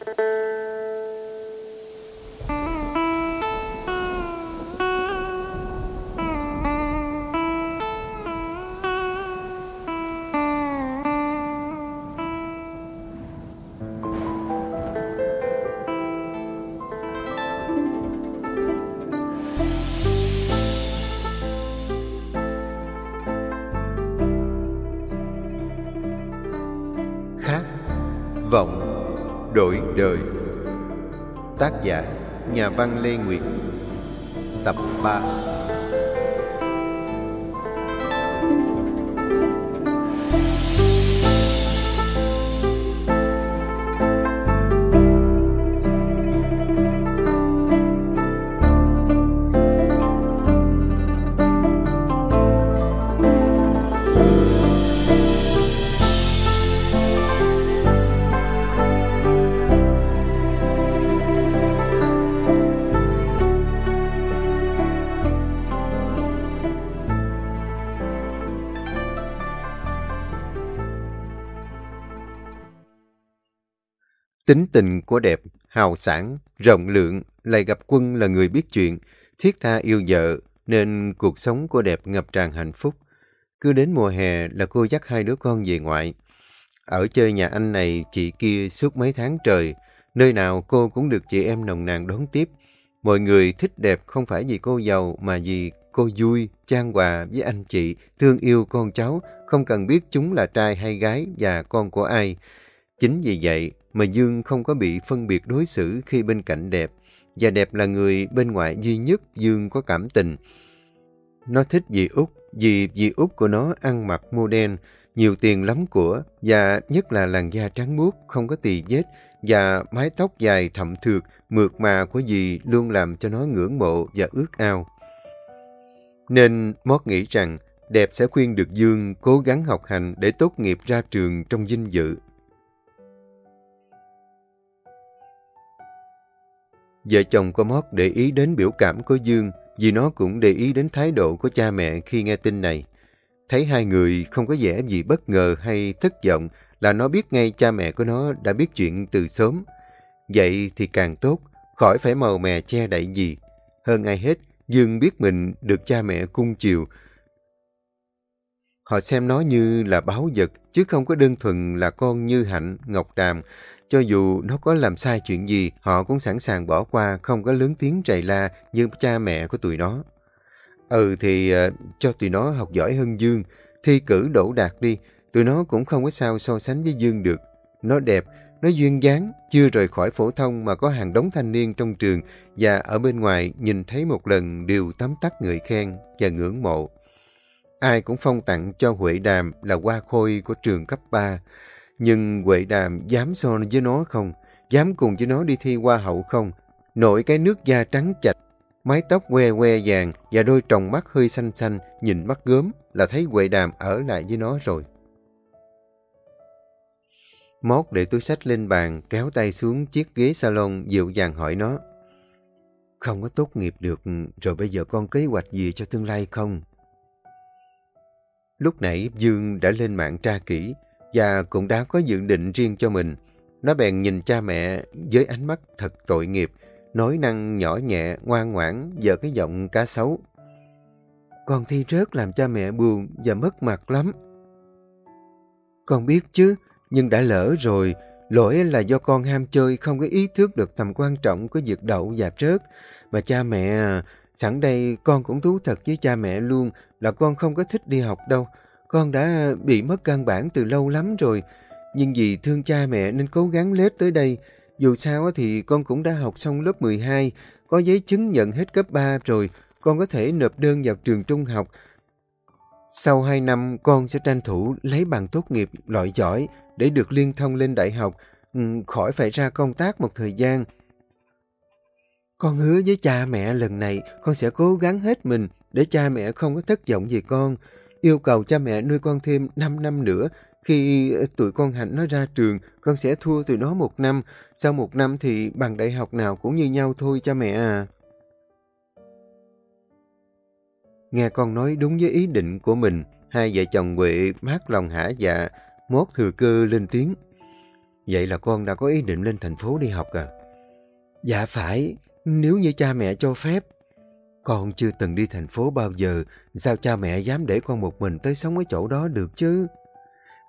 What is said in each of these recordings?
Khát đời. Tác giả Nhà văn Lê Nguyệt. Tập 3 hào sản, rộng lượng, lại gặp quân là người biết chuyện, thiết tha yêu vợ, nên cuộc sống của đẹp ngập tràn hạnh phúc. Cứ đến mùa hè là cô dắt hai đứa con về ngoại. Ở chơi nhà anh này, chị kia suốt mấy tháng trời, nơi nào cô cũng được chị em nồng nàn đón tiếp. Mọi người thích đẹp không phải vì cô giàu mà vì cô vui, trang hòa với anh chị, thương yêu con cháu, không cần biết chúng là trai hay gái và con của ai. Chính vì vậy mà Dương không có bị phân biệt đối xử khi bên cạnh đẹp. Và đẹp là người bên ngoài duy nhất Dương có cảm tình. Nó thích dì Út vì dì Út của nó ăn mặc modern, nhiều tiền lắm của và nhất là làn da trắng muốt, không có tì vết và mái tóc dài thậm thượt, mượt mà của dì luôn làm cho nó ngưỡng mộ và ước ao. Nên Mót nghĩ rằng đẹp sẽ khuyên được Dương cố gắng học hành để tốt nghiệp ra trường trong dinh dự. Vợ chồng của Mót để ý đến biểu cảm của Dương vì nó cũng để ý đến thái độ của cha mẹ khi nghe tin này. Thấy hai người không có vẻ gì bất ngờ hay thất vọng là nó biết ngay cha mẹ của nó đã biết chuyện từ sớm. Vậy thì càng tốt, khỏi phải màu mè che đậy gì. Hơn ai hết, Dương biết mình được cha mẹ cung chiều. Họ xem nó như là báo vật, chứ không có đơn thuần là con như Hạnh, Ngọc Đàm, cho dù nó có làm sai chuyện gì, họ cũng sẵn sàng bỏ qua, không có lớn tiếng trầy la như cha mẹ của tụi nó. Ừ thì uh, cho tụi nó học giỏi hơn Dương, thi cử đổ đạt đi, tụi nó cũng không có sao so sánh với Dương được. Nó đẹp, nó duyên dáng, chưa rời khỏi phổ thông mà có hàng đống thanh niên trong trường và ở bên ngoài nhìn thấy một lần đều tấm tắc người khen và ngưỡng mộ. Ai cũng phong tặng cho Huệ Đàm là hoa khôi của trường cấp 3. Nhưng Huệ Đàm dám so với nó không? Dám cùng với nó đi thi hoa hậu không? Nổi cái nước da trắng chạch, mái tóc que que vàng và đôi tròng mắt hơi xanh xanh, nhìn mắt gớm là thấy Huệ Đàm ở lại với nó rồi. Mót để túi sách lên bàn, kéo tay xuống chiếc ghế salon dịu dàng hỏi nó. Không có tốt nghiệp được, rồi bây giờ con kế hoạch gì cho tương lai không? Lúc nãy Dương đã lên mạng tra kỹ, và cũng đã có dự định riêng cho mình. Nó bèn nhìn cha mẹ với ánh mắt thật tội nghiệp, nói năng nhỏ nhẹ, ngoan ngoãn, giờ cái giọng cá sấu. Con thi rớt làm cha mẹ buồn và mất mặt lắm. Con biết chứ, nhưng đã lỡ rồi, lỗi là do con ham chơi không có ý thức được tầm quan trọng của việc đậu và rớt. Mà cha mẹ, sẵn đây con cũng thú thật với cha mẹ luôn là con không có thích đi học đâu. Con đã bị mất căn bản từ lâu lắm rồi, nhưng vì thương cha mẹ nên cố gắng lết tới đây. Dù sao thì con cũng đã học xong lớp 12, có giấy chứng nhận hết cấp 3 rồi, con có thể nộp đơn vào trường trung học. Sau 2 năm, con sẽ tranh thủ lấy bằng tốt nghiệp loại giỏi để được liên thông lên đại học, ừ, khỏi phải ra công tác một thời gian. Con hứa với cha mẹ lần này con sẽ cố gắng hết mình để cha mẹ không có thất vọng về con yêu cầu cha mẹ nuôi con thêm 5 năm nữa. Khi tụi con Hạnh nó ra trường, con sẽ thua tụi nó một năm. Sau một năm thì bằng đại học nào cũng như nhau thôi cha mẹ à. Nghe con nói đúng với ý định của mình, hai vợ chồng Huệ mát lòng hả dạ, mốt thừa cơ lên tiếng. Vậy là con đã có ý định lên thành phố đi học à? Dạ phải, nếu như cha mẹ cho phép. Con chưa từng đi thành phố bao giờ, sao cha mẹ dám để con một mình tới sống ở chỗ đó được chứ?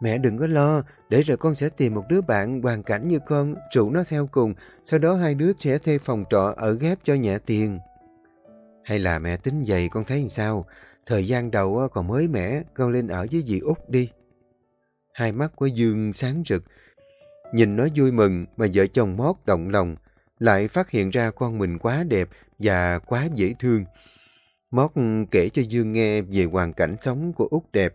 Mẹ đừng có lo, để rồi con sẽ tìm một đứa bạn hoàn cảnh như con, rủ nó theo cùng, sau đó hai đứa sẽ thuê phòng trọ ở ghép cho nhẹ tiền. Hay là mẹ tính vậy con thấy sao? Thời gian đầu còn mới mẻ, con lên ở với dì Út đi. Hai mắt của Dương sáng rực. Nhìn nó vui mừng mà vợ chồng mót động lòng, lại phát hiện ra con mình quá đẹp và quá dễ thương. Mót kể cho Dương nghe về hoàn cảnh sống của Út đẹp.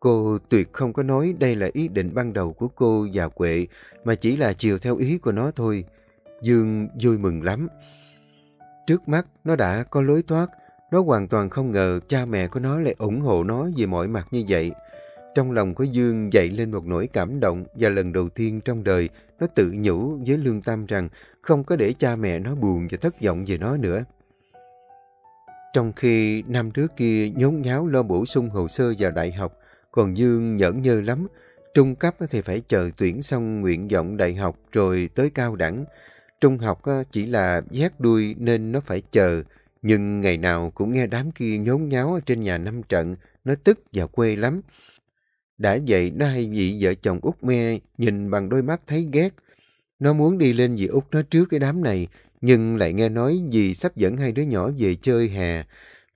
Cô tuyệt không có nói đây là ý định ban đầu của cô và Quệ, mà chỉ là chiều theo ý của nó thôi. Dương vui mừng lắm. Trước mắt nó đã có lối thoát, nó hoàn toàn không ngờ cha mẹ của nó lại ủng hộ nó về mọi mặt như vậy. Trong lòng của Dương dậy lên một nỗi cảm động và lần đầu tiên trong đời nó tự nhủ với lương tâm rằng không có để cha mẹ nó buồn và thất vọng về nó nữa. Trong khi năm đứa kia nhốn nháo lo bổ sung hồ sơ vào đại học, còn Dương nhẫn nhơ lắm. Trung cấp thì phải chờ tuyển xong nguyện vọng đại học rồi tới cao đẳng. Trung học ờ, chỉ là giác đuôi nên nó phải chờ. Nhưng ngày nào cũng nghe đám kia nhốn nháo ở trên nhà năm trận, nó tức và quê lắm. Đã vậy nó hay vị vợ chồng út me nhìn bằng đôi mắt thấy ghét. Nó muốn đi lên dì út nó trước cái đám này, nhưng lại nghe nói dì sắp dẫn hai đứa nhỏ về chơi hè.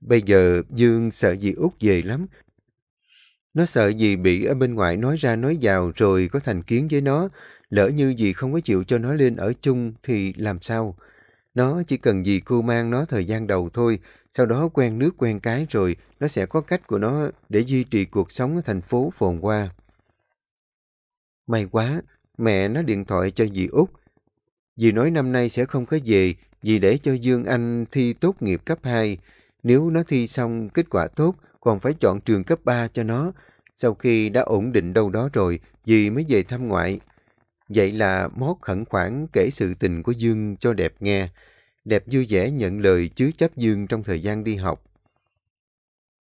Bây giờ Dương sợ dì út về lắm. Nó sợ dì bị ở bên ngoài nói ra nói vào rồi có thành kiến với nó. Lỡ như dì không có chịu cho nó lên ở chung thì làm sao? Nó chỉ cần dì cô mang nó thời gian đầu thôi, sau đó quen nước quen cái rồi, nó sẽ có cách của nó để duy trì cuộc sống ở thành phố phồn hoa. May quá, mẹ nó điện thoại cho dì Út. Dì nói năm nay sẽ không có về, dì để cho Dương Anh thi tốt nghiệp cấp 2. Nếu nó thi xong kết quả tốt, còn phải chọn trường cấp 3 cho nó. Sau khi đã ổn định đâu đó rồi, dì mới về thăm ngoại. Vậy là Mót khẩn khoản kể sự tình của Dương cho Đẹp nghe. Đẹp vui vẻ nhận lời chứa chấp Dương trong thời gian đi học.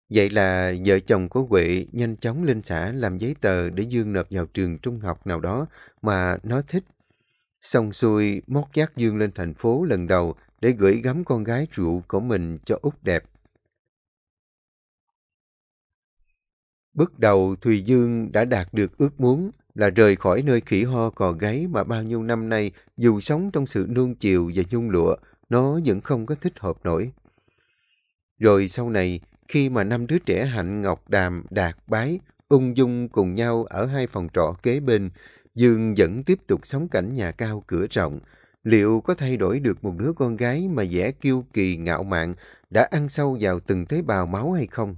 Vậy là vợ chồng của Huệ nhanh chóng lên xã làm giấy tờ để Dương nộp vào trường trung học nào đó mà nó thích. Xong xuôi, móc giác Dương lên thành phố lần đầu để gửi gắm con gái rượu của mình cho Út đẹp. Bước đầu, Thùy Dương đã đạt được ước muốn là rời khỏi nơi khỉ ho cò gáy mà bao nhiêu năm nay dù sống trong sự nuông chiều và nhung lụa, nó vẫn không có thích hợp nổi. Rồi sau này, khi mà năm đứa trẻ Hạnh, Ngọc, Đàm, Đạt, Bái ung dung cùng nhau ở hai phòng trọ kế bên, Dương vẫn tiếp tục sống cảnh nhà cao cửa rộng. Liệu có thay đổi được một đứa con gái mà vẻ kiêu kỳ ngạo mạn đã ăn sâu vào từng tế bào máu hay không?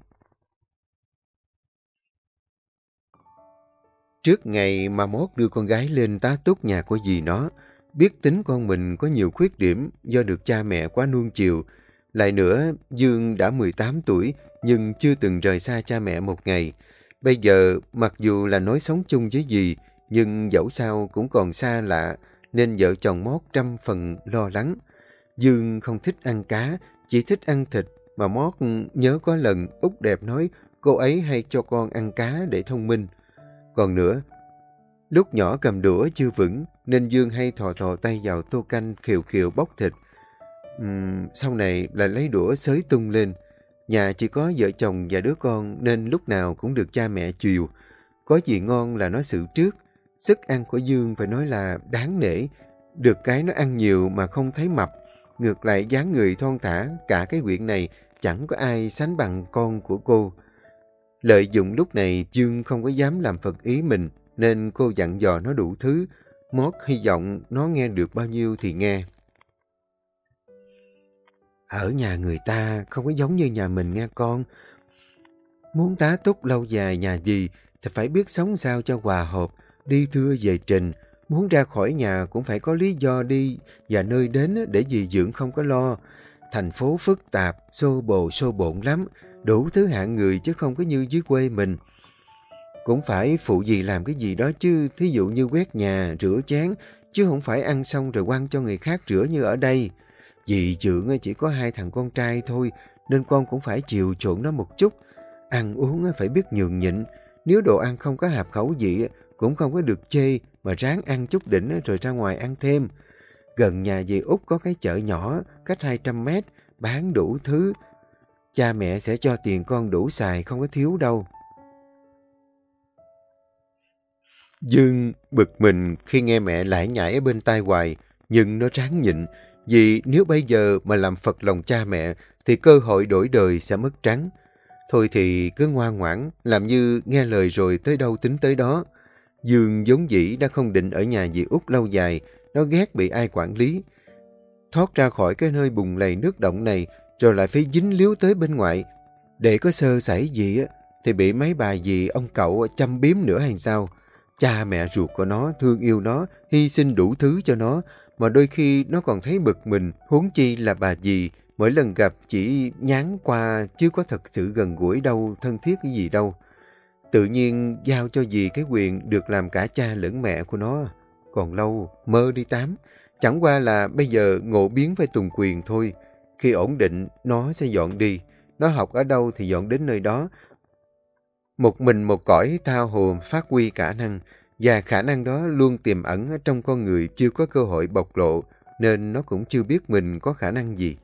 Trước ngày mà Mốt đưa con gái lên tá túc nhà của dì nó, biết tính con mình có nhiều khuyết điểm do được cha mẹ quá nuông chiều. Lại nữa, Dương đã 18 tuổi nhưng chưa từng rời xa cha mẹ một ngày. Bây giờ, mặc dù là nói sống chung với dì, nhưng dẫu sao cũng còn xa lạ, nên vợ chồng Mót trăm phần lo lắng. Dương không thích ăn cá, chỉ thích ăn thịt, mà Mót nhớ có lần Út Đẹp nói cô ấy hay cho con ăn cá để thông minh. Còn nữa, lúc nhỏ cầm đũa chưa vững, nên Dương hay thò thò tay vào tô canh khiều khiều bóc thịt. Uhm, sau này là lấy đũa xới tung lên. Nhà chỉ có vợ chồng và đứa con nên lúc nào cũng được cha mẹ chiều. Có gì ngon là nó xử trước. Sức ăn của Dương phải nói là đáng nể. Được cái nó ăn nhiều mà không thấy mập. Ngược lại dáng người thon thả, cả cái quyện này chẳng có ai sánh bằng con của cô. Lợi dụng lúc này Dương không có dám làm phật ý mình, nên cô dặn dò nó đủ thứ. Mót hy vọng nó nghe được bao nhiêu thì nghe. Ở nhà người ta không có giống như nhà mình nghe con. Muốn tá túc lâu dài nhà gì thì phải biết sống sao cho hòa hợp, đi thưa về trình. Muốn ra khỏi nhà cũng phải có lý do đi và nơi đến để gì dưỡng không có lo. Thành phố phức tạp, xô bồ xô bộn lắm, đủ thứ hạng người chứ không có như dưới quê mình. Cũng phải phụ gì làm cái gì đó chứ, thí dụ như quét nhà, rửa chén, chứ không phải ăn xong rồi quăng cho người khác rửa như ở đây. Dì trưởng chỉ có hai thằng con trai thôi, nên con cũng phải chiều chuộng nó một chút. Ăn uống phải biết nhường nhịn, nếu đồ ăn không có hợp khẩu vị, cũng không có được chê mà ráng ăn chút đỉnh rồi ra ngoài ăn thêm. Gần nhà dì Út có cái chợ nhỏ, cách 200 mét, bán đủ thứ. Cha mẹ sẽ cho tiền con đủ xài, không có thiếu đâu. Dương bực mình khi nghe mẹ lải nhải ở bên tai hoài, nhưng nó ráng nhịn, vì nếu bây giờ mà làm phật lòng cha mẹ thì cơ hội đổi đời sẽ mất trắng. Thôi thì cứ ngoan ngoãn, làm như nghe lời rồi tới đâu tính tới đó. Dương giống dĩ đã không định ở nhà dì Út lâu dài, nó ghét bị ai quản lý. Thoát ra khỏi cái nơi bùng lầy nước động này, rồi lại phải dính líu tới bên ngoài. Để có sơ sẩy gì á, thì bị mấy bà dì ông cậu chăm biếm nữa hay sao? Cha mẹ ruột của nó thương yêu nó, hy sinh đủ thứ cho nó, mà đôi khi nó còn thấy bực mình, huống chi là bà dì, mỗi lần gặp chỉ nhán qua chứ có thật sự gần gũi đâu, thân thiết cái gì đâu. Tự nhiên giao cho dì cái quyền được làm cả cha lẫn mẹ của nó. Còn lâu, mơ đi tám. Chẳng qua là bây giờ ngộ biến phải tùng quyền thôi. Khi ổn định, nó sẽ dọn đi. Nó học ở đâu thì dọn đến nơi đó. Một mình một cõi thao hồ phát huy khả năng. Và khả năng đó luôn tiềm ẩn trong con người chưa có cơ hội bộc lộ, nên nó cũng chưa biết mình có khả năng gì.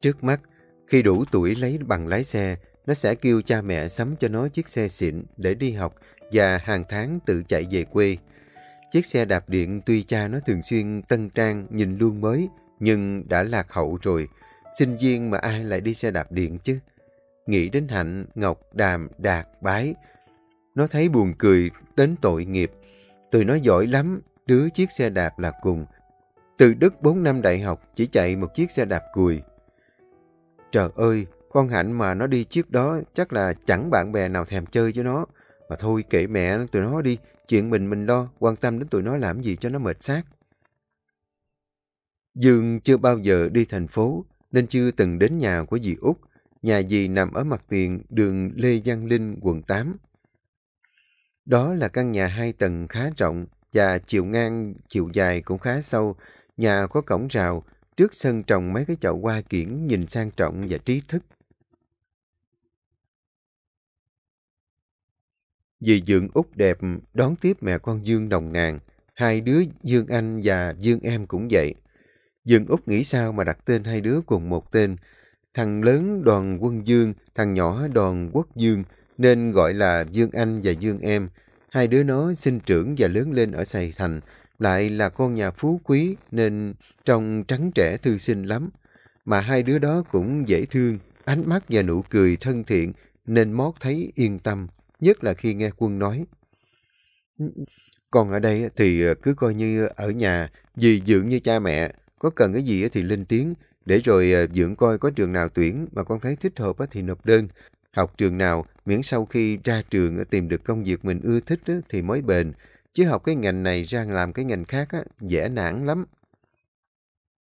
Trước mắt, khi đủ tuổi lấy bằng lái xe, nó sẽ kêu cha mẹ sắm cho nó chiếc xe xịn để đi học và hàng tháng tự chạy về quê. Chiếc xe đạp điện tuy cha nó thường xuyên tân trang nhìn luôn mới, nhưng đã lạc hậu rồi. Sinh viên mà ai lại đi xe đạp điện chứ? Nghĩ đến Hạnh, Ngọc, Đàm, Đạt, Bái. Nó thấy buồn cười, đến tội nghiệp. Tụi nó giỏi lắm, đứa chiếc xe đạp là cùng. Từ Đức 4 năm đại học chỉ chạy một chiếc xe đạp cùi. Trời ơi, con Hạnh mà nó đi chiếc đó chắc là chẳng bạn bè nào thèm chơi cho nó. Mà thôi kệ mẹ tụi nó đi, chuyện mình mình lo, quan tâm đến tụi nó làm gì cho nó mệt xác. Dương chưa bao giờ đi thành phố, nên chưa từng đến nhà của dì Út. Nhà dì nằm ở mặt tiền đường Lê Văn Linh, quận 8. Đó là căn nhà hai tầng khá rộng và chiều ngang, chiều dài cũng khá sâu. Nhà có cổng rào, trước sân trồng mấy cái chậu hoa kiển nhìn sang trọng và trí thức. Dì Dương úc đẹp đón tiếp mẹ con Dương đồng nàng. Hai đứa Dương Anh và Dương Em cũng vậy. Dương úc nghĩ sao mà đặt tên hai đứa cùng một tên. Thằng lớn đoàn quân Dương, thằng nhỏ đoàn quốc Dương, nên gọi là Dương Anh và Dương Em. Hai đứa nó sinh trưởng và lớn lên ở Sài Thành, lại là con nhà phú quý nên trông trắng trẻ thư sinh lắm. Mà hai đứa đó cũng dễ thương, ánh mắt và nụ cười thân thiện nên Mót thấy yên tâm nhất là khi nghe quân nói. Còn ở đây thì cứ coi như ở nhà, dì dưỡng như cha mẹ, có cần cái gì thì lên tiếng, để rồi dưỡng coi có trường nào tuyển mà con thấy thích hợp thì nộp đơn. Học trường nào, miễn sau khi ra trường tìm được công việc mình ưa thích thì mới bền, chứ học cái ngành này ra làm cái ngành khác dễ nản lắm.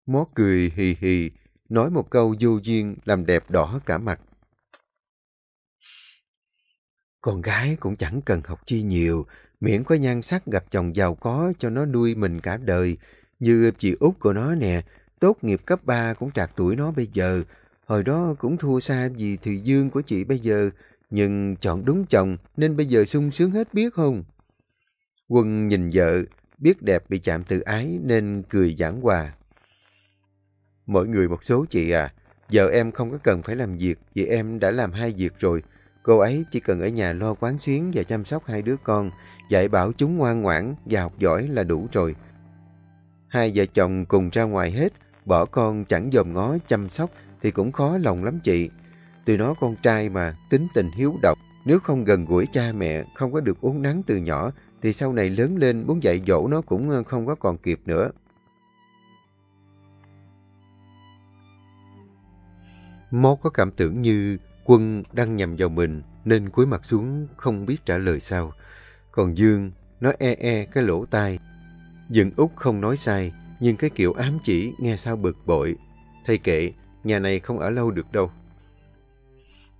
Mó cười hì hì, nói một câu vô duyên làm đẹp đỏ cả mặt. Con gái cũng chẳng cần học chi nhiều, miễn có nhan sắc gặp chồng giàu có cho nó nuôi mình cả đời. Như chị út của nó nè, tốt nghiệp cấp 3 cũng trạc tuổi nó bây giờ. Hồi đó cũng thua xa gì Thùy Dương của chị bây giờ, nhưng chọn đúng chồng nên bây giờ sung sướng hết biết không? Quân nhìn vợ, biết đẹp bị chạm từ ái nên cười giảng hòa. Mỗi người một số chị à, giờ em không có cần phải làm việc vì em đã làm hai việc rồi. Cô ấy chỉ cần ở nhà lo quán xuyến và chăm sóc hai đứa con, dạy bảo chúng ngoan ngoãn và học giỏi là đủ rồi. Hai vợ chồng cùng ra ngoài hết, bỏ con chẳng dòm ngó chăm sóc thì cũng khó lòng lắm chị. Tụi nó con trai mà, tính tình hiếu độc. Nếu không gần gũi cha mẹ, không có được uống nắng từ nhỏ, thì sau này lớn lên muốn dạy dỗ nó cũng ờ, không có còn kịp nữa. Mó có cảm tưởng như Quân đang nhầm vào mình nên cúi mặt xuống không biết trả lời sao. Còn Dương, nó e e cái lỗ tai. Dựng Út không nói sai, nhưng cái kiểu ám chỉ nghe sao bực bội. Thay kệ, nhà này không ở lâu được đâu.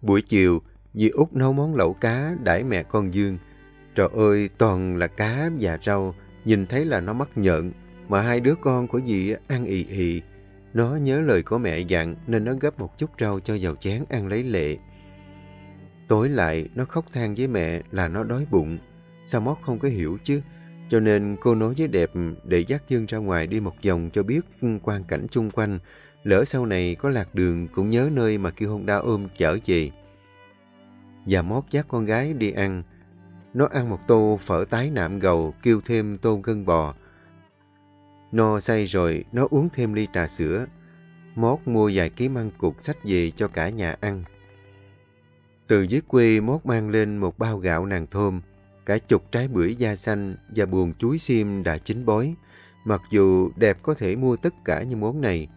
Buổi chiều, dì Út nấu món lẩu cá đãi mẹ con Dương. Trời ơi, toàn là cá và rau, nhìn thấy là nó mắc nhợn, mà hai đứa con của dì ăn ì ì. Nó nhớ lời của mẹ dặn nên nó gấp một chút rau cho vào chén ăn lấy lệ. Tối lại, nó khóc than với mẹ là nó đói bụng. Sao Mót không có hiểu chứ? Cho nên cô nói với Đẹp để dắt Dương ra ngoài đi một vòng cho biết quan cảnh chung quanh. Lỡ sau này có lạc đường cũng nhớ nơi mà kêu Honda ôm chở về. Và Mót dắt con gái đi ăn. Nó ăn một tô phở tái nạm gầu, kêu thêm tô gân bò. No say rồi, nó uống thêm ly trà sữa. Mót mua vài ký măng cục sách về cho cả nhà ăn. Từ dưới quê Mót mang lên một bao gạo nàng thơm, cả chục trái bưởi da xanh và buồn chuối xiêm đã chín bói. Mặc dù đẹp có thể mua tất cả những món này,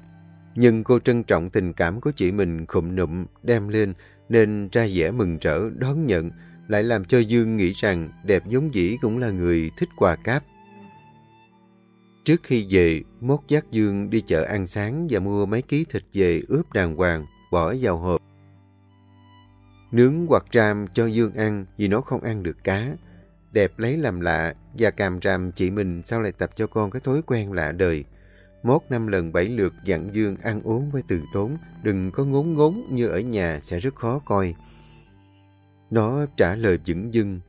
nhưng cô trân trọng tình cảm của chị mình khụm nụm đem lên nên ra vẻ mừng rỡ đón nhận, lại làm cho Dương nghĩ rằng đẹp giống dĩ cũng là người thích quà cáp. Trước khi về, Mốt dắt Dương đi chợ ăn sáng và mua mấy ký thịt về ướp đàng hoàng, bỏ vào hộp. Nướng hoặc ram cho Dương ăn vì nó không ăn được cá. Đẹp lấy làm lạ và càm ram chị mình sao lại tập cho con cái thói quen lạ đời. Mốt năm lần bảy lượt dặn Dương ăn uống với từ tốn, đừng có ngốn ngốn như ở nhà sẽ rất khó coi. Nó trả lời dững dưng,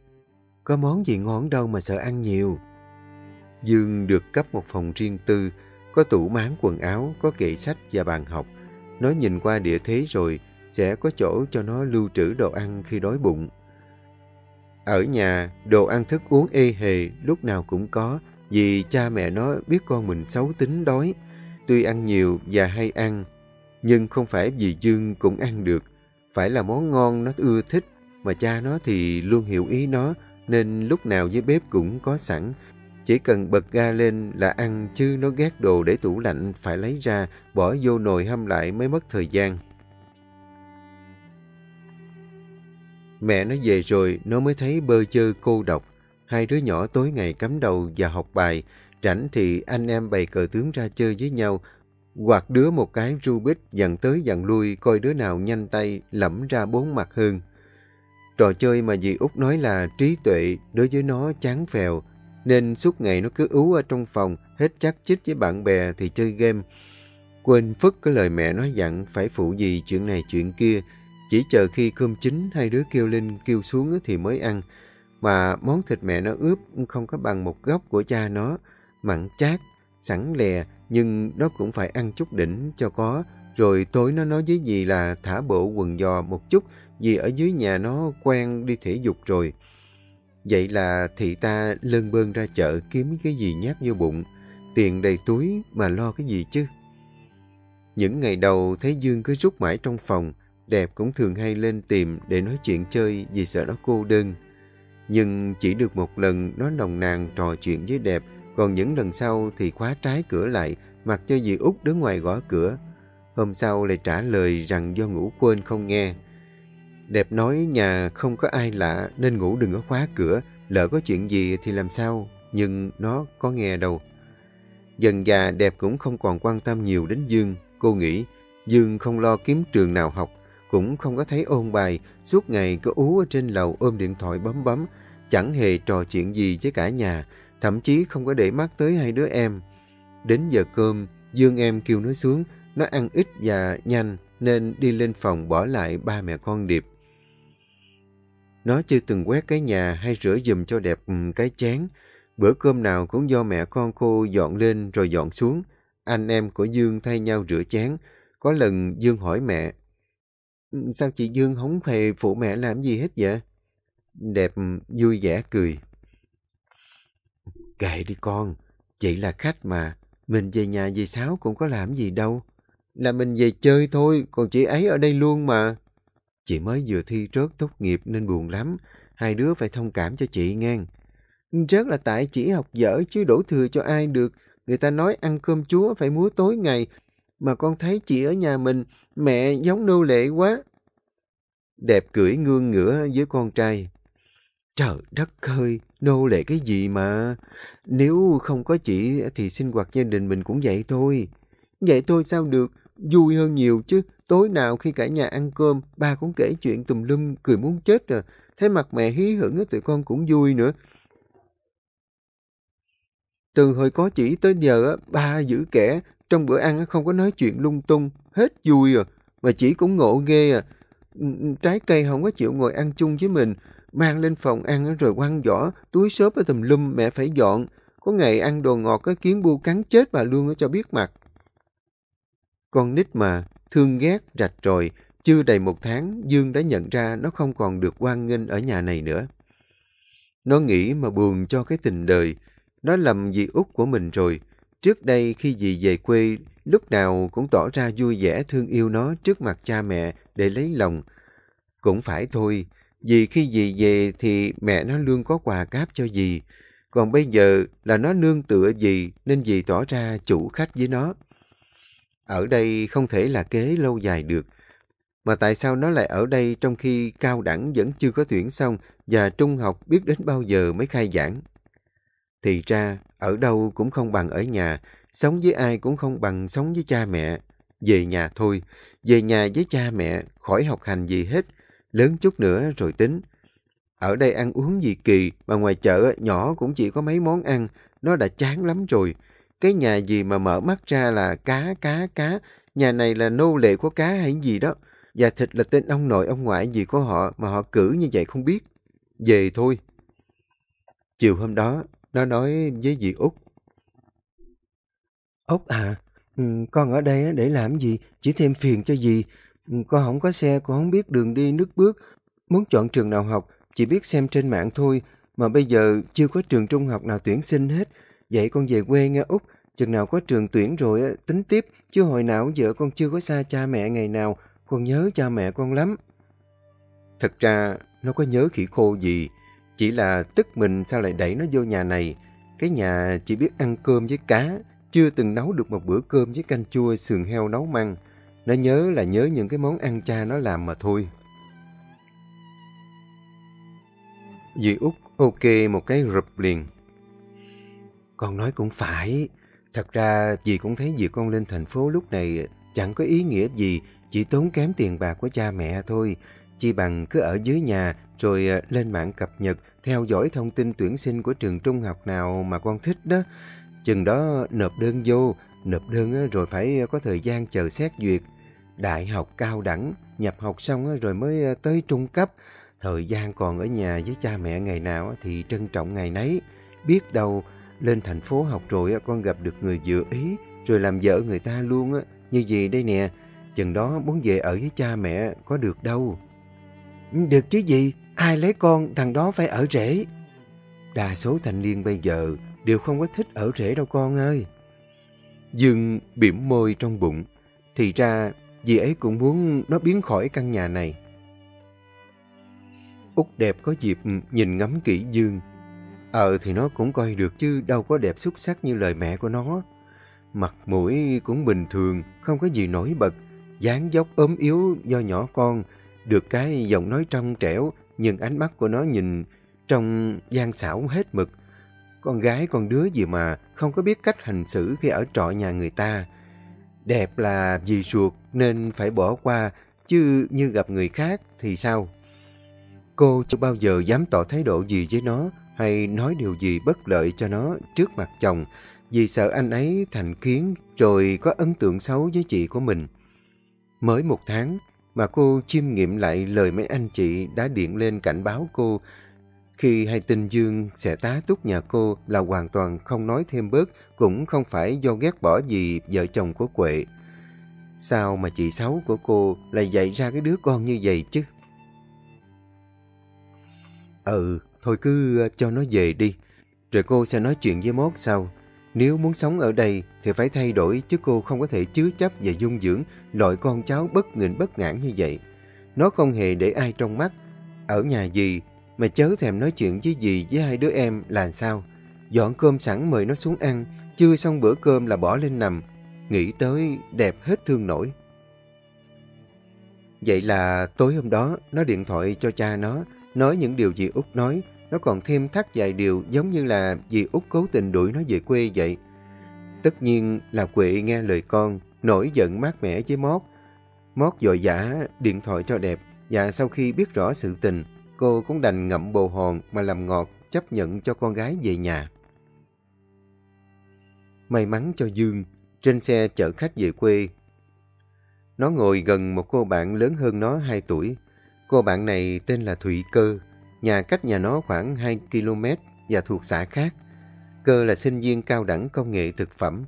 có món gì ngon đâu mà sợ ăn nhiều. Dương được cấp một phòng riêng tư, có tủ máng quần áo, có kệ sách và bàn học. Nó nhìn qua địa thế rồi, sẽ có chỗ cho nó lưu trữ đồ ăn khi đói bụng. Ở nhà, đồ ăn thức uống ê hề lúc nào cũng có, vì cha mẹ nó biết con mình xấu tính đói. Tuy ăn nhiều và hay ăn, nhưng không phải vì Dương cũng ăn được. Phải là món ngon nó ưa thích, mà cha nó thì luôn hiểu ý nó, nên lúc nào dưới bếp cũng có sẵn. Chỉ cần bật ga lên là ăn, chứ nó ghét đồ để tủ lạnh phải lấy ra, bỏ vô nồi hâm lại mới mất thời gian. Mẹ nó về rồi, nó mới thấy bơ chơ cô độc. Hai đứa nhỏ tối ngày cắm đầu và học bài, rảnh thì anh em bày cờ tướng ra chơi với nhau, hoặc đứa một cái Rubik dặn tới dặn lui coi đứa nào nhanh tay lẫm ra bốn mặt hơn. Trò chơi mà dì Út nói là trí tuệ đối với nó chán phèo, nên suốt ngày nó cứ ú ở trong phòng, hết chắc chích với bạn bè thì chơi game. Quên phức cái lời mẹ nói dặn phải phụ gì chuyện này chuyện kia, chỉ chờ khi cơm chín hai đứa kêu lên kêu xuống thì mới ăn. Mà món thịt mẹ nó ướp không có bằng một góc của cha nó, mặn chát, sẵn lè, nhưng nó cũng phải ăn chút đỉnh cho có. Rồi tối nó nói với dì là thả bộ quần giò một chút, vì ở dưới nhà nó quen đi thể dục rồi. Vậy là thị ta lơn bơn ra chợ kiếm cái gì nhát vô bụng, tiền đầy túi mà lo cái gì chứ. Những ngày đầu thấy Dương cứ rút mãi trong phòng, Đẹp cũng thường hay lên tìm để nói chuyện chơi vì sợ nó cô đơn. Nhưng chỉ được một lần nó nồng nàn trò chuyện với Đẹp, còn những lần sau thì khóa trái cửa lại, mặc cho dì út đứng ngoài gõ cửa. Hôm sau lại trả lời rằng do ngủ quên không nghe. Đẹp nói nhà không có ai lạ nên ngủ đừng có khóa cửa, lỡ có chuyện gì thì làm sao, nhưng nó có nghe đâu. Dần già Đẹp cũng không còn quan tâm nhiều đến Dương, cô nghĩ Dương không lo kiếm trường nào học, cũng không có thấy ôn bài, suốt ngày cứ ú ở trên lầu ôm điện thoại bấm bấm, chẳng hề trò chuyện gì với cả nhà, thậm chí không có để mắt tới hai đứa em. Đến giờ cơm, Dương em kêu nó xuống, nó ăn ít và nhanh nên đi lên phòng bỏ lại ba mẹ con Điệp. Nó chưa từng quét cái nhà hay rửa giùm cho đẹp ừ, cái chén. Bữa cơm nào cũng do mẹ con cô dọn lên rồi dọn xuống. Anh em của Dương thay nhau rửa chén. Có lần Dương hỏi mẹ, Sao chị Dương không hề phụ mẹ làm gì hết vậy? Đẹp vui vẻ cười. Kệ đi con, chị là khách mà. Mình về nhà dì Sáu cũng có làm gì đâu. Là mình về chơi thôi, còn chị ấy ở đây luôn mà. Chị mới vừa thi rớt tốt nghiệp nên buồn lắm. Hai đứa phải thông cảm cho chị ngang. Rớt là tại chỉ học dở chứ đổ thừa cho ai được. Người ta nói ăn cơm chúa phải múa tối ngày. Mà con thấy chị ở nhà mình, mẹ giống nô lệ quá. Đẹp cưỡi ngương ngửa với con trai. Trời đất ơi, nô lệ cái gì mà. Nếu không có chị thì sinh hoạt gia đình mình cũng vậy thôi. Vậy thôi sao được, vui hơn nhiều chứ. Tối nào khi cả nhà ăn cơm, ba cũng kể chuyện tùm lum, cười muốn chết rồi. Thấy mặt mẹ hí hửng tụi con cũng vui nữa. Từ hồi có chỉ tới giờ, ba giữ kẻ, trong bữa ăn không có nói chuyện lung tung, hết vui à. Mà chỉ cũng ngộ ghê à. Ừ, ừ, trái cây không có chịu ngồi ăn chung với mình. Mang lên phòng ăn rồi quăng vỏ, túi xốp ở tùm lum mẹ phải dọn. Có ngày ăn đồ ngọt có kiến bu cắn chết bà luôn cho biết mặt. Con nít mà, thương ghét, rạch rồi, chưa đầy một tháng, Dương đã nhận ra nó không còn được quan nghênh ở nhà này nữa. Nó nghĩ mà buồn cho cái tình đời. Nó lầm gì út của mình rồi. Trước đây khi dì về quê, lúc nào cũng tỏ ra vui vẻ thương yêu nó trước mặt cha mẹ để lấy lòng. Cũng phải thôi, vì khi dì về thì mẹ nó luôn có quà cáp cho dì. Còn bây giờ là nó nương tựa dì nên dì tỏ ra chủ khách với nó. Ở đây không thể là kế lâu dài được. Mà tại sao nó lại ở đây trong khi cao đẳng vẫn chưa có tuyển xong và trung học biết đến bao giờ mới khai giảng? Thì ra, ở đâu cũng không bằng ở nhà, sống với ai cũng không bằng sống với cha mẹ. Về nhà thôi, về nhà với cha mẹ, khỏi học hành gì hết, lớn chút nữa rồi tính. Ở đây ăn uống gì kỳ, mà ngoài chợ nhỏ cũng chỉ có mấy món ăn, nó đã chán lắm rồi. Cái nhà gì mà mở mắt ra là cá, cá, cá, nhà này là nô lệ của cá hay gì đó và thịt là tên ông nội ông ngoại gì của họ mà họ cử như vậy không biết. Về thôi. Chiều hôm đó, nó nói với dì Út. Út à, ừ, con ở đây để làm gì? Chỉ thêm phiền cho dì. Ừ, con không có xe, con không biết đường đi nước bước. Muốn chọn trường nào học, chỉ biết xem trên mạng thôi. Mà bây giờ chưa có trường trung học nào tuyển sinh hết. Vậy con về quê nghe Út. Chừng nào có trường tuyển rồi tính tiếp. Chứ hồi nào giờ con chưa có xa cha mẹ ngày nào con nhớ cha mẹ con lắm. Thật ra, nó có nhớ khỉ khô gì. Chỉ là tức mình sao lại đẩy nó vô nhà này. Cái nhà chỉ biết ăn cơm với cá, chưa từng nấu được một bữa cơm với canh chua sườn heo nấu măng. Nó nhớ là nhớ những cái món ăn cha nó làm mà thôi. Dì Út ok một cái rụp liền. Con nói cũng phải. Thật ra dì cũng thấy dì con lên thành phố lúc này chẳng có ý nghĩa gì chỉ tốn kém tiền bạc của cha mẹ thôi. Chi bằng cứ ở dưới nhà rồi à, lên mạng cập nhật, theo dõi thông tin tuyển sinh của trường trung học nào mà con thích đó. Chừng đó nộp đơn vô, nộp đơn rồi phải à, có thời gian chờ xét duyệt. Đại học cao đẳng, nhập học xong rồi mới à, tới trung cấp. Thời gian còn ở nhà với cha mẹ ngày nào thì trân trọng ngày nấy. Biết đâu lên thành phố học rồi con gặp được người dự ý, rồi làm vợ người ta luôn á. Như gì đây nè, chừng đó muốn về ở với cha mẹ có được đâu. Được chứ gì, ai lấy con thằng đó phải ở rễ. Đa số thanh niên bây giờ đều không có thích ở rễ đâu con ơi. Dương bỉm môi trong bụng, thì ra dì ấy cũng muốn nó biến khỏi căn nhà này. Út đẹp có dịp nhìn ngắm kỹ Dương. Ờ thì nó cũng coi được chứ đâu có đẹp xuất sắc như lời mẹ của nó. Mặt mũi cũng bình thường, không có gì nổi bật, dáng dốc ốm yếu do nhỏ con, được cái giọng nói trong trẻo, nhưng ánh mắt của nó nhìn trong gian xảo hết mực. Con gái con đứa gì mà không có biết cách hành xử khi ở trọ nhà người ta. Đẹp là vì ruột nên phải bỏ qua, chứ như gặp người khác thì sao? Cô chưa bao giờ dám tỏ thái độ gì với nó hay nói điều gì bất lợi cho nó trước mặt chồng vì sợ anh ấy thành kiến rồi có ấn tượng xấu với chị của mình. Mới một tháng mà cô chiêm nghiệm lại lời mấy anh chị đã điện lên cảnh báo cô khi hay tin Dương sẽ tá túc nhà cô là hoàn toàn không nói thêm bớt cũng không phải do ghét bỏ gì vợ chồng của Quệ. Sao mà chị xấu của cô lại dạy ra cái đứa con như vậy chứ? Ừ, thôi cứ ờ, cho nó về đi. Rồi cô sẽ nói chuyện với Mốt sau. Nếu muốn sống ở đây thì phải thay đổi chứ cô không có thể chứa chấp và dung dưỡng loại con cháu bất nghịch bất ngãn như vậy. Nó không hề để ai trong mắt. Ở nhà gì mà chớ thèm nói chuyện với gì với hai đứa em là sao? Dọn cơm sẵn mời nó xuống ăn, chưa xong bữa cơm là bỏ lên nằm. Nghĩ tới đẹp hết thương nổi. Vậy là tối hôm đó nó điện thoại cho cha nó, nói những điều gì Út nói, nó còn thêm thắt vài điều giống như là dì Út cố tình đuổi nó về quê vậy. Tất nhiên là Quệ nghe lời con, nổi giận mát mẻ với Mót. Mót dội dã điện thoại cho đẹp và sau khi biết rõ sự tình, cô cũng đành ngậm bồ hòn mà làm ngọt chấp nhận cho con gái về nhà. May mắn cho Dương, trên xe chở khách về quê. Nó ngồi gần một cô bạn lớn hơn nó 2 tuổi. Cô bạn này tên là Thụy Cơ. Nhà cách nhà nó khoảng 2 km và thuộc xã khác. Cơ là sinh viên cao đẳng công nghệ thực phẩm.